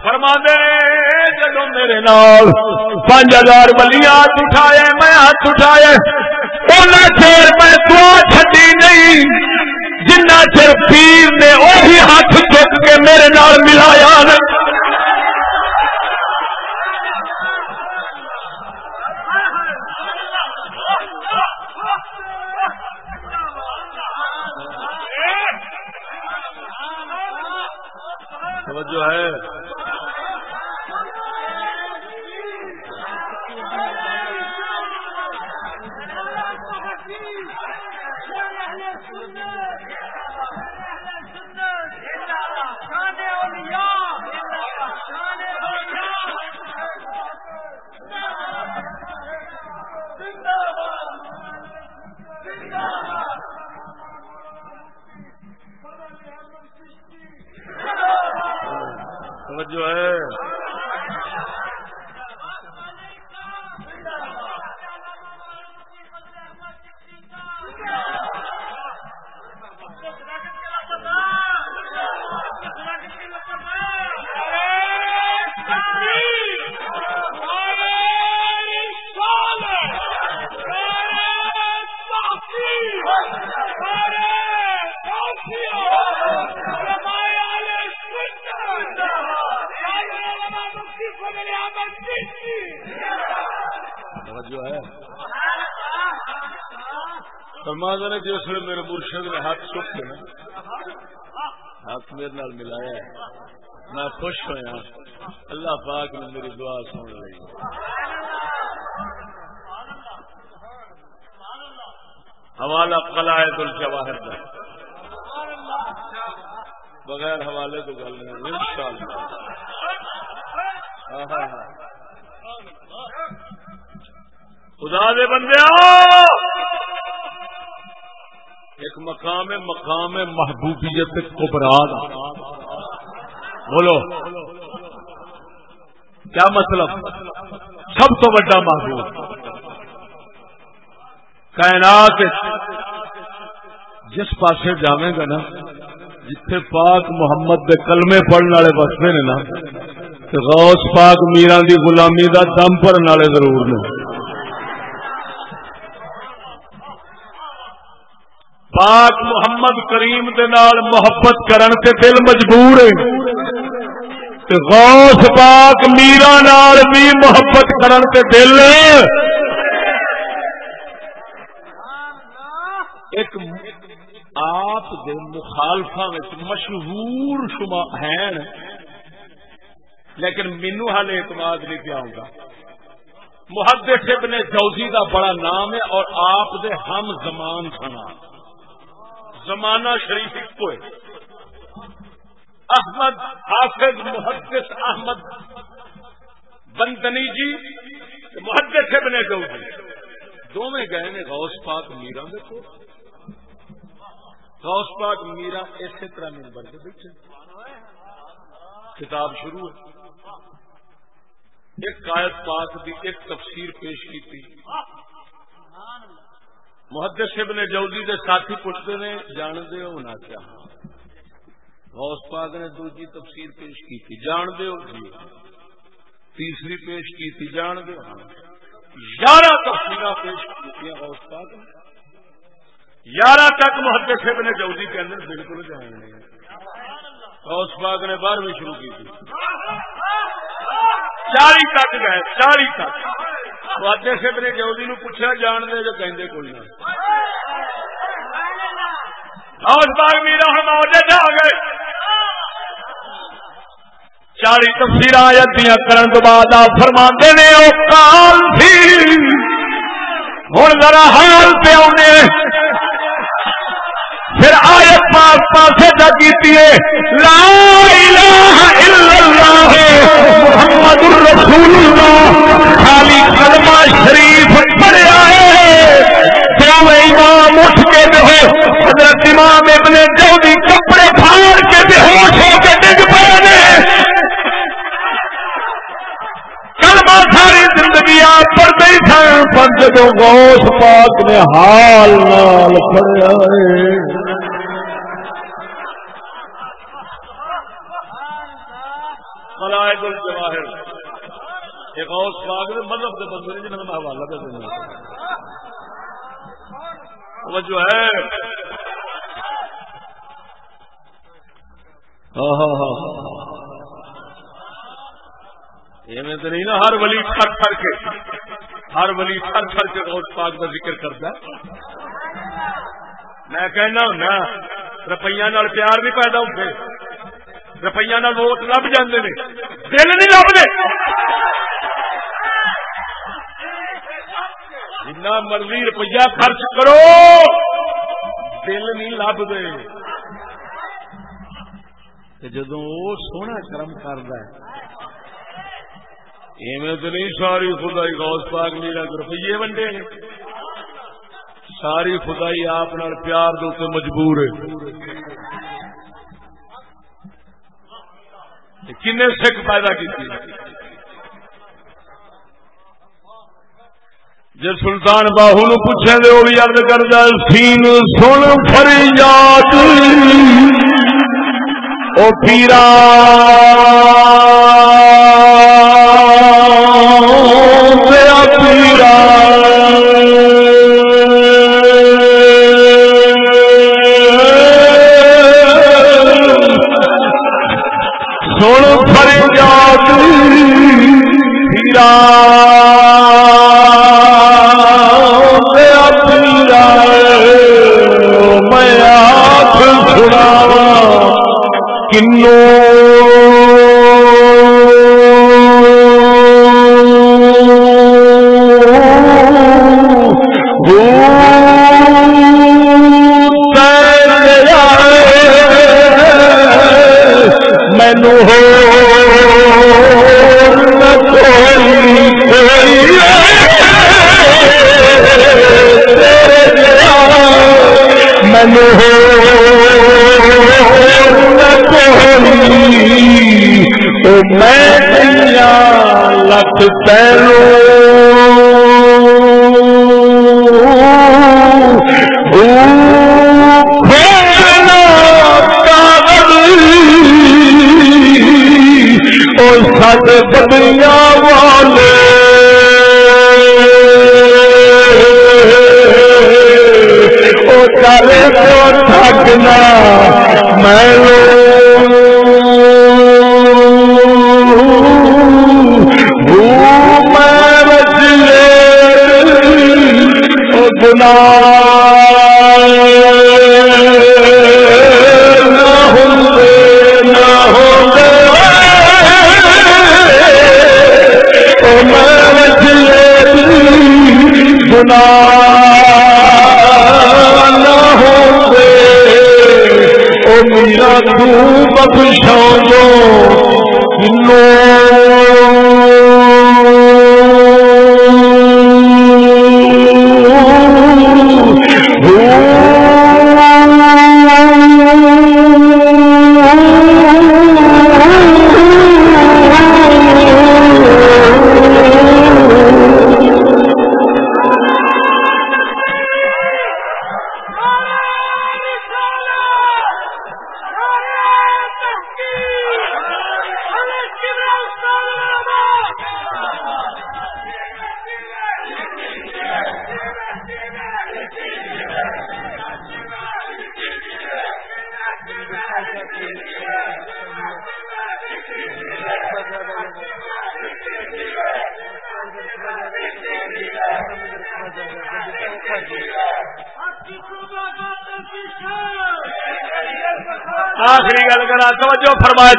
فرما دے جدو میرے نال پانچ ہزار بلی ہاتھ اٹھائے، میں ہاتھ اٹھائے۔ چیر میں دعا چڈی نہیں جنا چر پیر نے وہی ہاتھ چک کے میرے نال ملایا نہیں خوش ہوا اللہ پاک نے میری دعا سن لی۔ حوالہ قلائد الجواہر کا بغیر حوالے تو گل نہیں ان شاء اللہ خدا دے بندے ایک مقام مقام محبوبیت کبراد بولو۔ کیا مطلب؟ سب تو بڑا محبوب کائنات جس پاسے جاویں گا نا، جتھے پاک محمد دے کلمے پڑھنے والے بستے نے نا غوث پاک میران دی غلامی دا دم پڑھنے والے ضرور نے۔ پاک محمد کریم دے نال محبت کرن تے دل مجبور ہے۔ غوث پاک میرا نال بھی محبت کرن تے دل ایک آپ دے مخالفا مشہور شما ہیں، لیکن مینو حال اعتماد نہیں پیا ہوگا۔ محدث ابن جوزی کا بڑا نام ہے اور آپ دے ہم زمان سنا۔ زمانہ شریف کو احمد حافظ محدث احمد بندنی جی محدث ابن جوزی۔ دونوں گئے نے غوث پاک میرا دیکھو غوث پاک میرا اسی طرح ممبر کے بیٹھے کتاب شروع ہے۔ ایک قائد پاک دی ایک تفسیر پیش کی تھی محدث ابن جوزی کے ساتھی پوچھتے نے جان دے ہونا کیا؟ غوث پاک نے دوسری تفسیر پیش کی تھی، جان دے جی تیسری پیش کی تھی، جان دے یارہ تفصیل پیش کی تھی غوث پاک نے۔ یارہ تک محدث ابن جوزی کے اندر بالکل جان نہیں غوث پاک نے بارہویں شروع کی تھی۔ چالی تک گئے، چالی تک۔ سے اپنے جوزی نو پوچھا، جان دے جو کہیں کوئی نہ۔ غوث پاک میرا ہم جا گئے۔ چالی تفصیل آیت دیا کرن تو بعد آپ فرما نے او کال تھی ہوں ذرا حال پہ آنے۔ پھر آیت پاس پاسے جا کی لا الہ الا اللہ، محمد الرسول اللہ خالی کلمہ شریف پڑھیا ہے تو امام اٹھ حضرت امام ابن جودی کپڑے پھاڑ کے بے ہوش ہو کے ڈگ پے کلمہ ساری زندگی آپ پڑھتے ہی تھے پر جب غوث پاک نے حال نال پڑھیا ہے۔ ملائک الجواہر۔ ایک اور سواگ مذہب کے بندے جنہوں نے حوالہ دے دینا۔ وہ جو ہے۔ ہاں ہاں ہاں۔ تو نہیں نا، ہر ولی تھر تھر کے، ہر ولی تھر تھر کے غوث پاک کا ذکر کرتا میں کہنا ہوں نا روپیہ پیار بھی پیدا ہوتے۔ روپیہ ووٹ لب جاندے نے۔ دل نہیں لبتے جنا مرضی روپیہ خرچ کرو دل نہیں لبتے جدو سونا کرم کرد ایویں تو نہیں ساری خدائی غوث پاک میرا روپیے ونڈے ساری خدائی آپ پیار دے مجبور ہے کن سکھ پیدا کی جی سلطان باہو نو پوچھے دے وہ بھی ارد کر جائے سین سن فریاد۔ او پیرا۔ کنو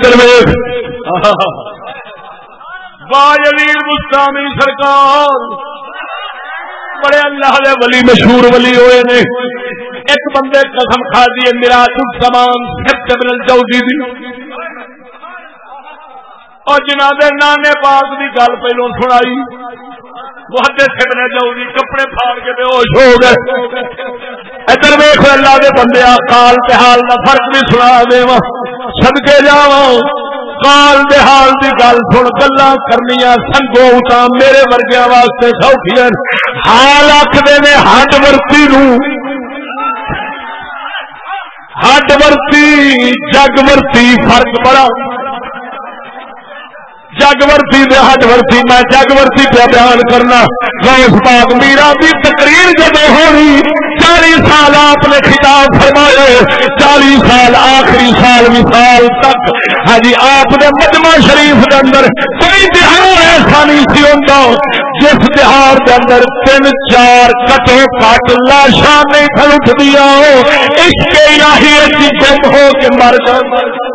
درویش باجلی مستامی سرکار۔ بڑے اللہ دے ولی مشہور ولی ہوئے نے۔ ایک بندے قسم کھا دی میرا سامان بن الجوزی دی۔ اور جنہ دے نانے پاک دی گل پہلو سنائی۔ محدث ابن جوزی کپڑے پھاڑ کے بے ہوش ہو گئے۔ ادھر ویخ اللہ دے بندے کال تے حال دا فرق بھی سنا دے سدکے جا کال دے حال دی گل سن گلا کرنی سنگو تا میرے ورگیا واسطے سوکھی حال آخر نے ہڈ ورتی نو۔ ہڈ ورتی، جگ ورتی، فرق بڑا۔ جگورتی ورتی، میں جگ جگورتی پہ بیان کرنا۔ غوث پاک میرا بھی تقریر جب ہونی چالیس سال آپ نے خطاب فرمائے چالیس سال، آخری سال، مثال تک۔ ہاں جی آپ نے مجمع شریف کے اندر کوئی تہار ایسا نہیں سی ہوتا جس تہار کے اندر تین چار کٹو کٹ لاشا نہیں تھل اٹھ دیا ہو۔ اس کے یہی گم ہو کے مر جائے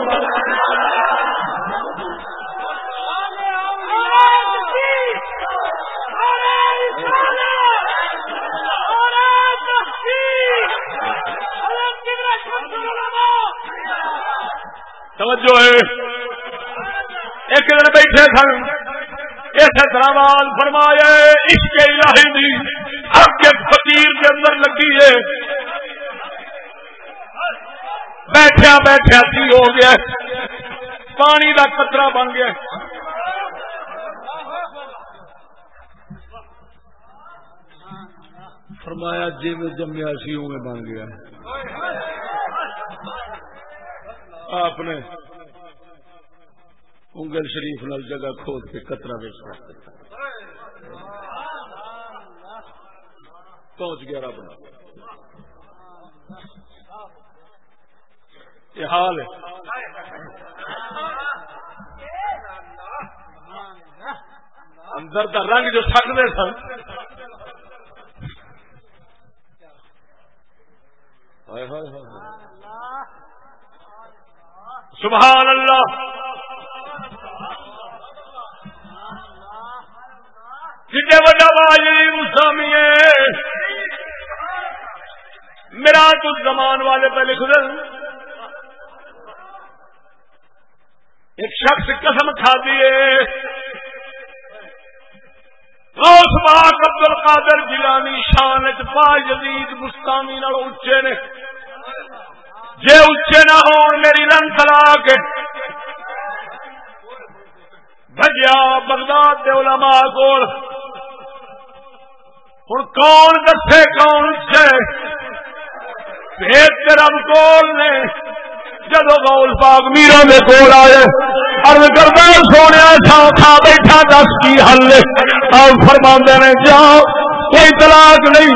توجہ ہے۔ ایک دن بیٹھے سن۔ اس طرح فرمایا عشق الہی دی اب کے فقیر کے اندر لگی ہے۔ بیٹھیا بیٹھیا کی ہو گیا۔ پانی کا قطرہ بن گیا۔ فرمایا جی میں جمیا سی میں بن گیا۔ آپ نے انگل شریف نال جگہ کھود کے کترا ویچ پہنچ گیا رب یہ حال ہے۔ اندر کا رنگ جو سکتے سن۔ ہائے ہائے ہائے۔ سبحان اللہ۔ جتنے بڑا باجری مسامی میرا تو زمان والے پہ لکھ دیں۔ ایک شخص قسم کھا دیے روس باغ عبد القادر جیلانی شان چا جدید مستانی اچے نے۔ جے اچے نہ ہو میری رنگ تلاک بجیا بغداد دے علماء کول۔ ہوں کون دسے کون اچے؟ بھیج کے رب کول نے۔ جدو گول پاک میرا دے کول آئے ارد کرتا سونے تھا کھا بیٹھا دس کی حل۔ آپ فرما نے جاؤ کوئی طلاق نہیں،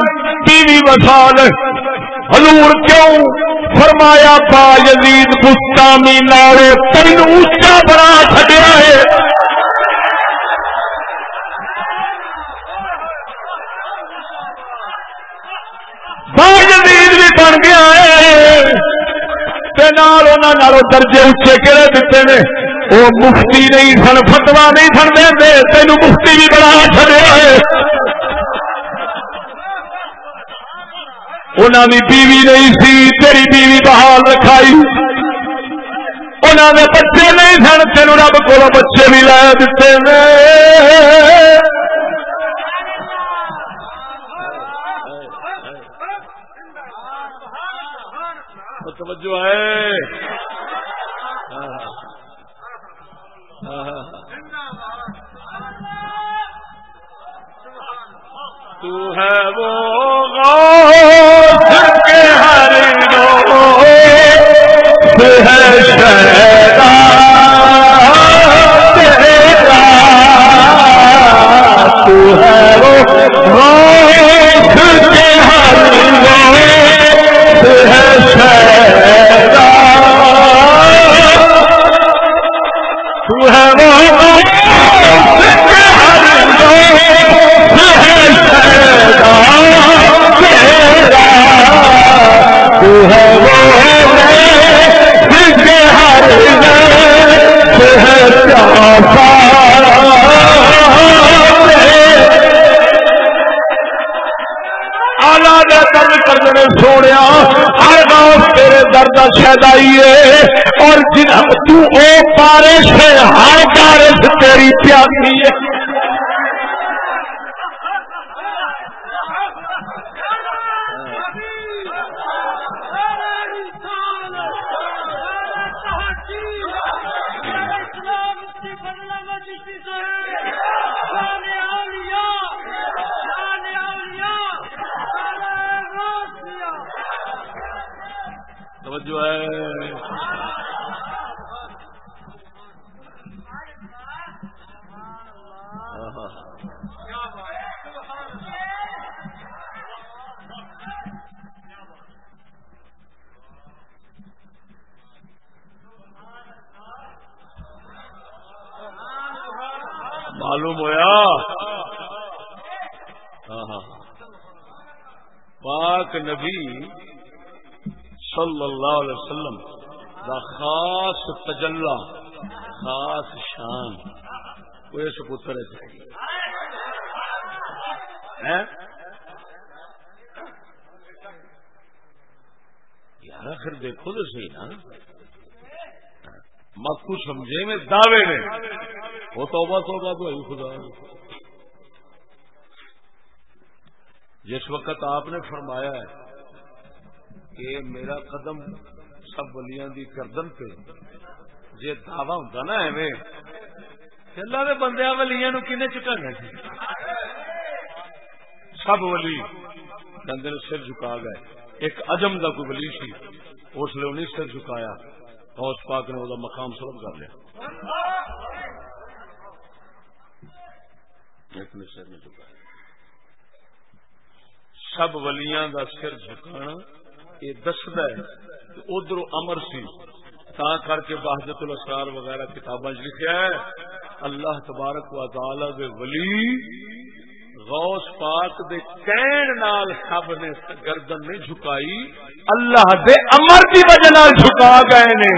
بیوی بسا لے۔ حضور کیوں فرمایا پا یزید گستامی نالے تین اچا بنا چڈیا ہے؟ یزید بھی بن گیا ہے۔ درجے اچے کہڑے دیتے نے؟ وہ مفتی نہیں سن فتوا نہیں سن دے تین مفتی بھی انہوں نے بیوی نہیں سی، تیری بیوی بحال رکھائی۔ انہوں نے بچے نہیں سن تین رب کو بچے بھی لے دیتے توجہ ہے۔ ہاں، ہاں، ہاں، تو ہے وہ کے ہر روز ہے شہدا تو ہے وہ کے ہر روز ہے شہدا سونے ہر گاؤں تیرے درد شاید آئیے اور جن بارش ہے، ہر بارش تیری پیاسی ہے۔ پاک نبی صلی اللہ علیہ وسلم دا خاص تجلا خاص شان۔ کوئی سپوتر ہے جی۔ یار آخر دیکھو تو صحیح نا۔ مت کو سمجھے میں دعوے میں وہ توبہ توبہ تو خدا۔ جس وقت آپ نے فرمایا ہے کہ میرا قدم سب ولیاں دی گردن پہ جی دعوی ہوں نا ایویں اللہ کے بندے ولیاں نو کنے چٹانا سی جی؟ سب ولی کندے سر جھکا گئے۔ ایک اجم کا کوئی ولی سی، اس لیے انہیں سر جھکایا۔ اس پاک نے وہ مقام سلب کر لیا۔ سب ولیاں دا سر جھکانا یہ دسد ہے ادھر امر سی تا کر کے بہادت الاسرار وغیرہ کتاباں لکھا ہے۔ اللہ تبارک و تعالی دے ولی غوث پاک دے کہن نال سب نے گردن نہیں جھکائی، اللہ دے امر کی وجہ نال جھکا گئے نے۔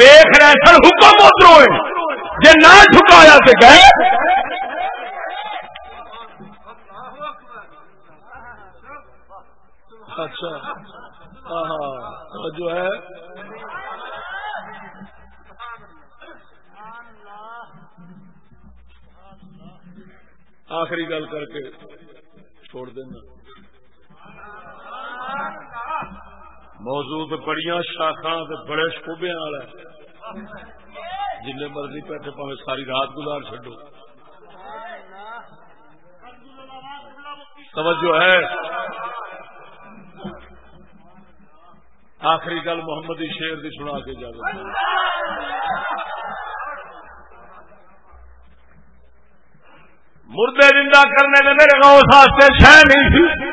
دیکھ رہے سن حکم ادھر جے نہ جھکایا تے گئے اچھا جو ہے آخری گل کر کے چھوڑ دینا۔ موجود بڑی شاخا بڑے شوبے والا جن مرضی بیٹھے پاوے ساری رات گزار چڈو توجہ ہے۔ آخری گل محمد شیر دی سنا کے جا مردے زندہ کرنے میں میرے گاؤں واسطے شہ نہیں تھی۔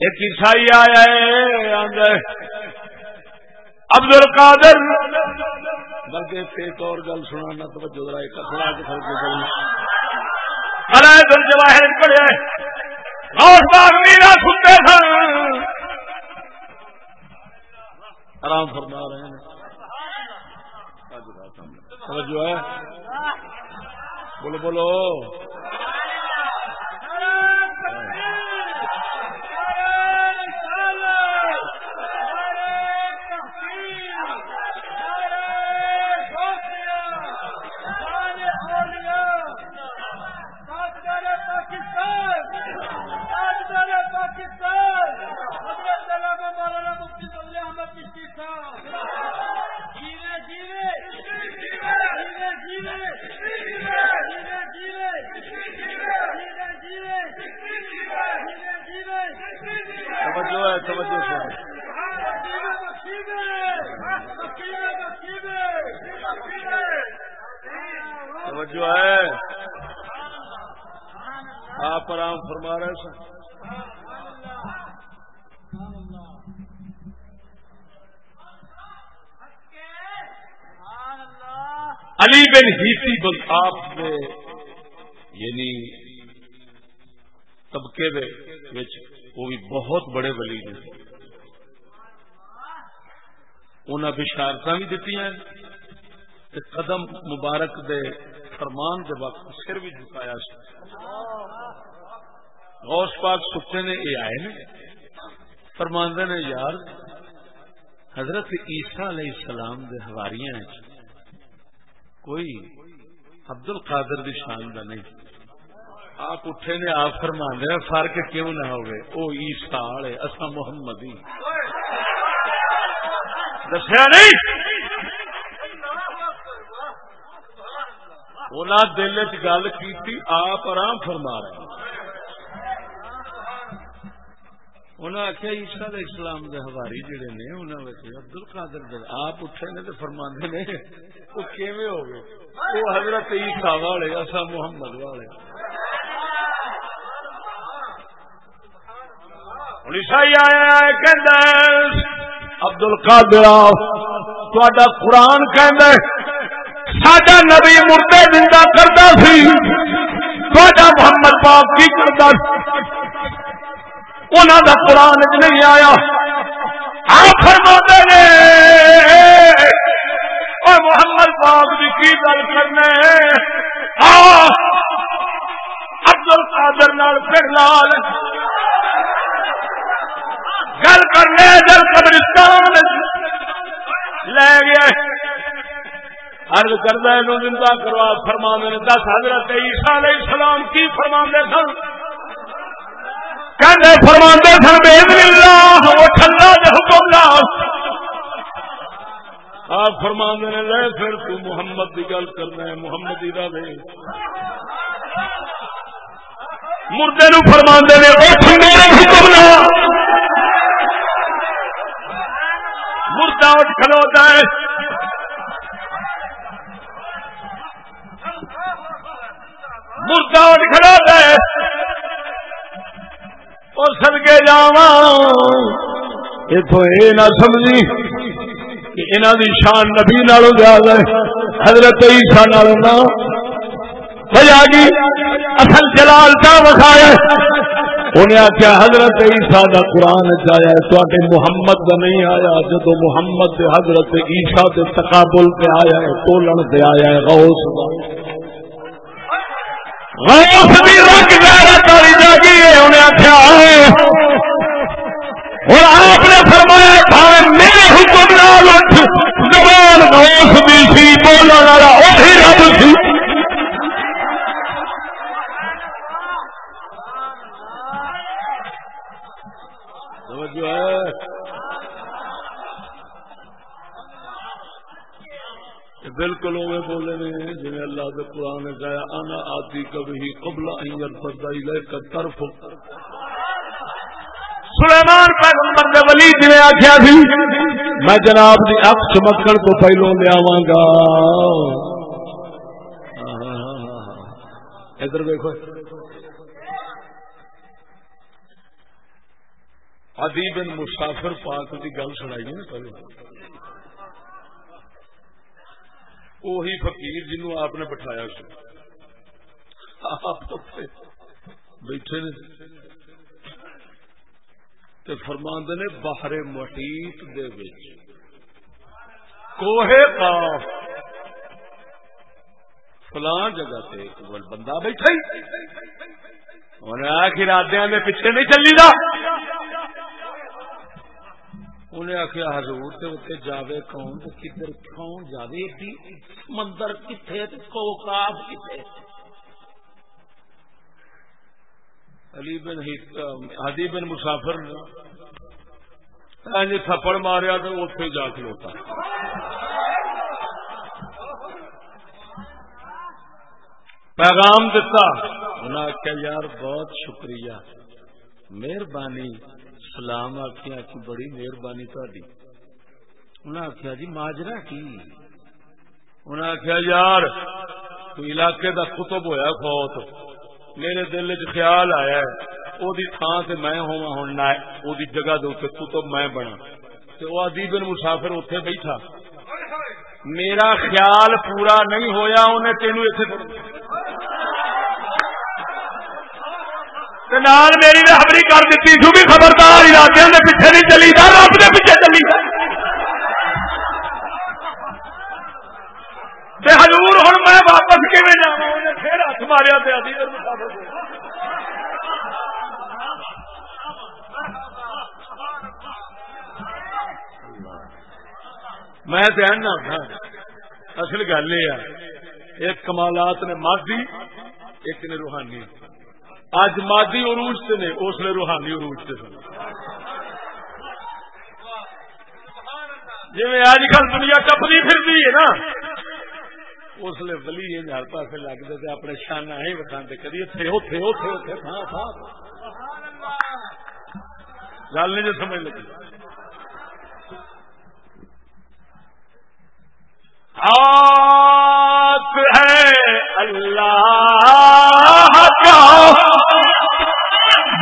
ایک عیسائی آیا ہے عبد القادر بلکہ ایک اور گل سنا توجہ ذرا ایک سنا کے فرق جواہر پڑے اور باغ میرا سنتے سن۔ آرام فرما رہے ہیں۔ جو ہے۔ بولو بولو۔ توجہ ہے؟ آپ آرام فرما رہے سن علی بن ہیسی بل آپ نے یعنی طبقے دے وچ وہ بھی بہت بڑے ولی نے انہیں بشارت بھی دیتی ہیں۔ قدم مبارک دے فرمان دے وقت سر بھی جھکایا غوث پاک سکتے نے یہ آئے نے فرماندے نے، یار، حضرت عیسیٰ علیہ السلام دے ہواریاں کوئی عبد القادر دی شان کا نہیں۔ آپ اٹھے نے، آپ فرما دے، فرق کیوں نہ ہوئے۔ او عیسیٰ والے اصا محمد ہی دسیا نہیں؟ دل چ گل کی آپ آرام فرما رہے انہیں آخیا عیسا اسلام کے ہواری جڑے نے انہوں ابدل قادر آپ اٹھے نے تو فرما نے، وہ کیویں ہو گئے؟ وہ حضرت عیسا والے اصا محمد والے۔ عیسائی آیا ابدل قادر تا قرآن کہ ساڈا نبی مردے زندہ کرتا سی تا محمد پاک کی کرتا انہوں کا قرآن چ نہیں آیا۔ آپ فرما نے اور محمد پاک جی کی گل کرنا ابدل قادر نال پھر لال۔ گل کرنے دل قبرستان لے گیا ارد کردہ نو زندہ کروا فرما نے۔ دس حضرت عیسیٰ علیہ السلام کی فرما سن؟ کہنے فرما سن بے اللہ وہ ٹھنڈا جو حکم آپ فرما نے، لے پھر تو محمد کی گل کرنا ہے، محمد ہی دے مردے نو فرما نے، اٹھ میرے حکم نہ۔ مردہ اٹھ کھلوتا ہے۔ مردہ اٹھ کھلوتا ہے۔ اور سدکے جا اتو یہ نہ سمجھی کہ انہوں دی شان نبی نالوں زیادہ ہے، حضرت عیسیٰ نالوں نہ۔ بجا گی اصل جلال کا وکھایا انہیں آخیا حضرت عیسیٰ دا قرآن چایا تے محمد کا نہیں آیا۔ جدو محمد دے حضرت عیسیٰ دے تقابل پہ آیا ہے بولن پہ آیا ہے، غوث۔ غوث بھی رنگ غیرت والی جاگی ہے، انہیں آخیا اور آپ نے فرمایا بھائی میرے حکم نال اٹھ، زبان غوث بھی سی بولنے والا وہی رب سی جو ہے بالکل اوے بولے نے جی اللہ کے قرآن نے کہا انا آتی کبھی قبل کا طرف سلیمان پیغمبر دے ولی نے آخیا سی میں جناب دی اک چمکن کو پہلو لیا گا. ادھر دیکھو۔ ادیب مسافر پاک کی گل سنائی نا پہلے۔ وہی فقیر جنو آپ نے بٹھایا آپ بیٹھے نے تے فرماند نے باہر مٹیت دے کوہے قاف فلاں جگہ سے ایک بندہ بیٹھا انہیں آخر آدھے میں پیچھے نہیں چلی دا انہیں آخیا حضور تے اتنے جاوے کون تو کدھر کون جاوے مندر کتنے کوکاف کتنے علی بن ہدی بن مسافر جی تھپڑ ماریا تو اتے جا کھلوتا پیغام دتا انہیں آخیا یار بہت شکریہ مہربانی سلام آخیا کی بڑی مہربانی تاری انہیں آخیا جی ماجرا کی؟ انہیں آخیا یار، تو علاقے دا قطب ہویا فوت۔ میرے دل چ خیال آیا او دی تھان تے میں ہوا ہوں او دی جگہ دے اوتے قطب میں بنا۔ تے او ادیب مسافر اوتھے بیٹھا۔ میرا خیال پورا نہیں ہویا، انہیں تینو ایتھے نال میری رہبری کر دیتی سو بھی خبردار علاقے دے پیچھے نہیں چلی دا رب دے پیچھے چلی دا ہزور ہوں میں واپس کیون جا پھر ہاتھ ماریا میں دھیان ہاں، اصل گل یہ ہے، ایک کمالات نے مادی ایک نے روحانی۔ اج مادی عروج سے نے اس لیے روحانی عروج سے سن جی اج کل دنیا کپنی پھر ہے نا۔ اس لیے ولی ہر پاس لگتے تھے اپنے شان ہی بٹھاتے کدی اتنے اوتے اوتے اوتے تھان تھان گل نہیں جو سمجھ لگی۔ آپ ہے اللہ کا۔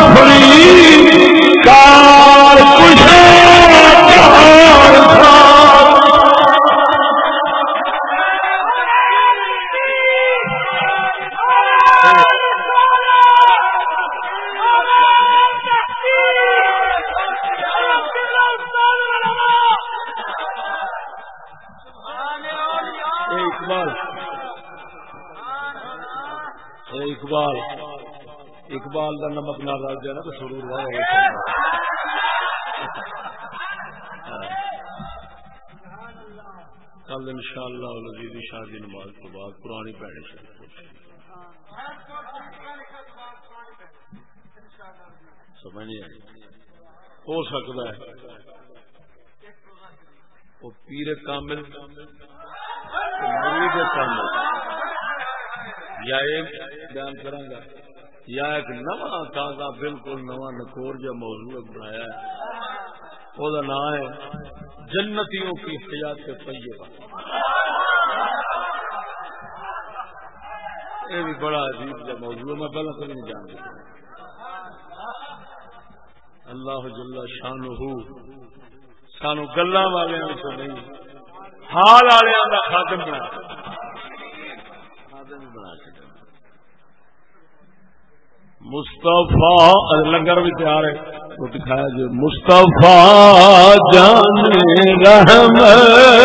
فرید اقبال کا نمک نہ رل جائے نا، تو سرور کل ان شاء اللہ شادی نماز کے بعد پرانی پیڑ سمجھ نہیں آئی۔ ہو سکتا ہے۔ وہ پیر کامل مرید کامل۔ یا ایک بیان کروں گا۔ یا ایک نواں تازہ بالکل نواں نکور جو موضوع بنایا ہے۔ وہ نام ہے جنتیوں کی حیات پہیے یہ بھی بڑا عجیب کا موضوع میں پہلے کبھی نہیں جان سکتا اللہ جل شان ہو سانو گلا والے سے نہیں، حال والے کا خاتم بنا۔ خاتم بنا کے۔ مستفا لنگر بھی تیار ہے۔ تو دکھایا جی مستفا جان رحمت۔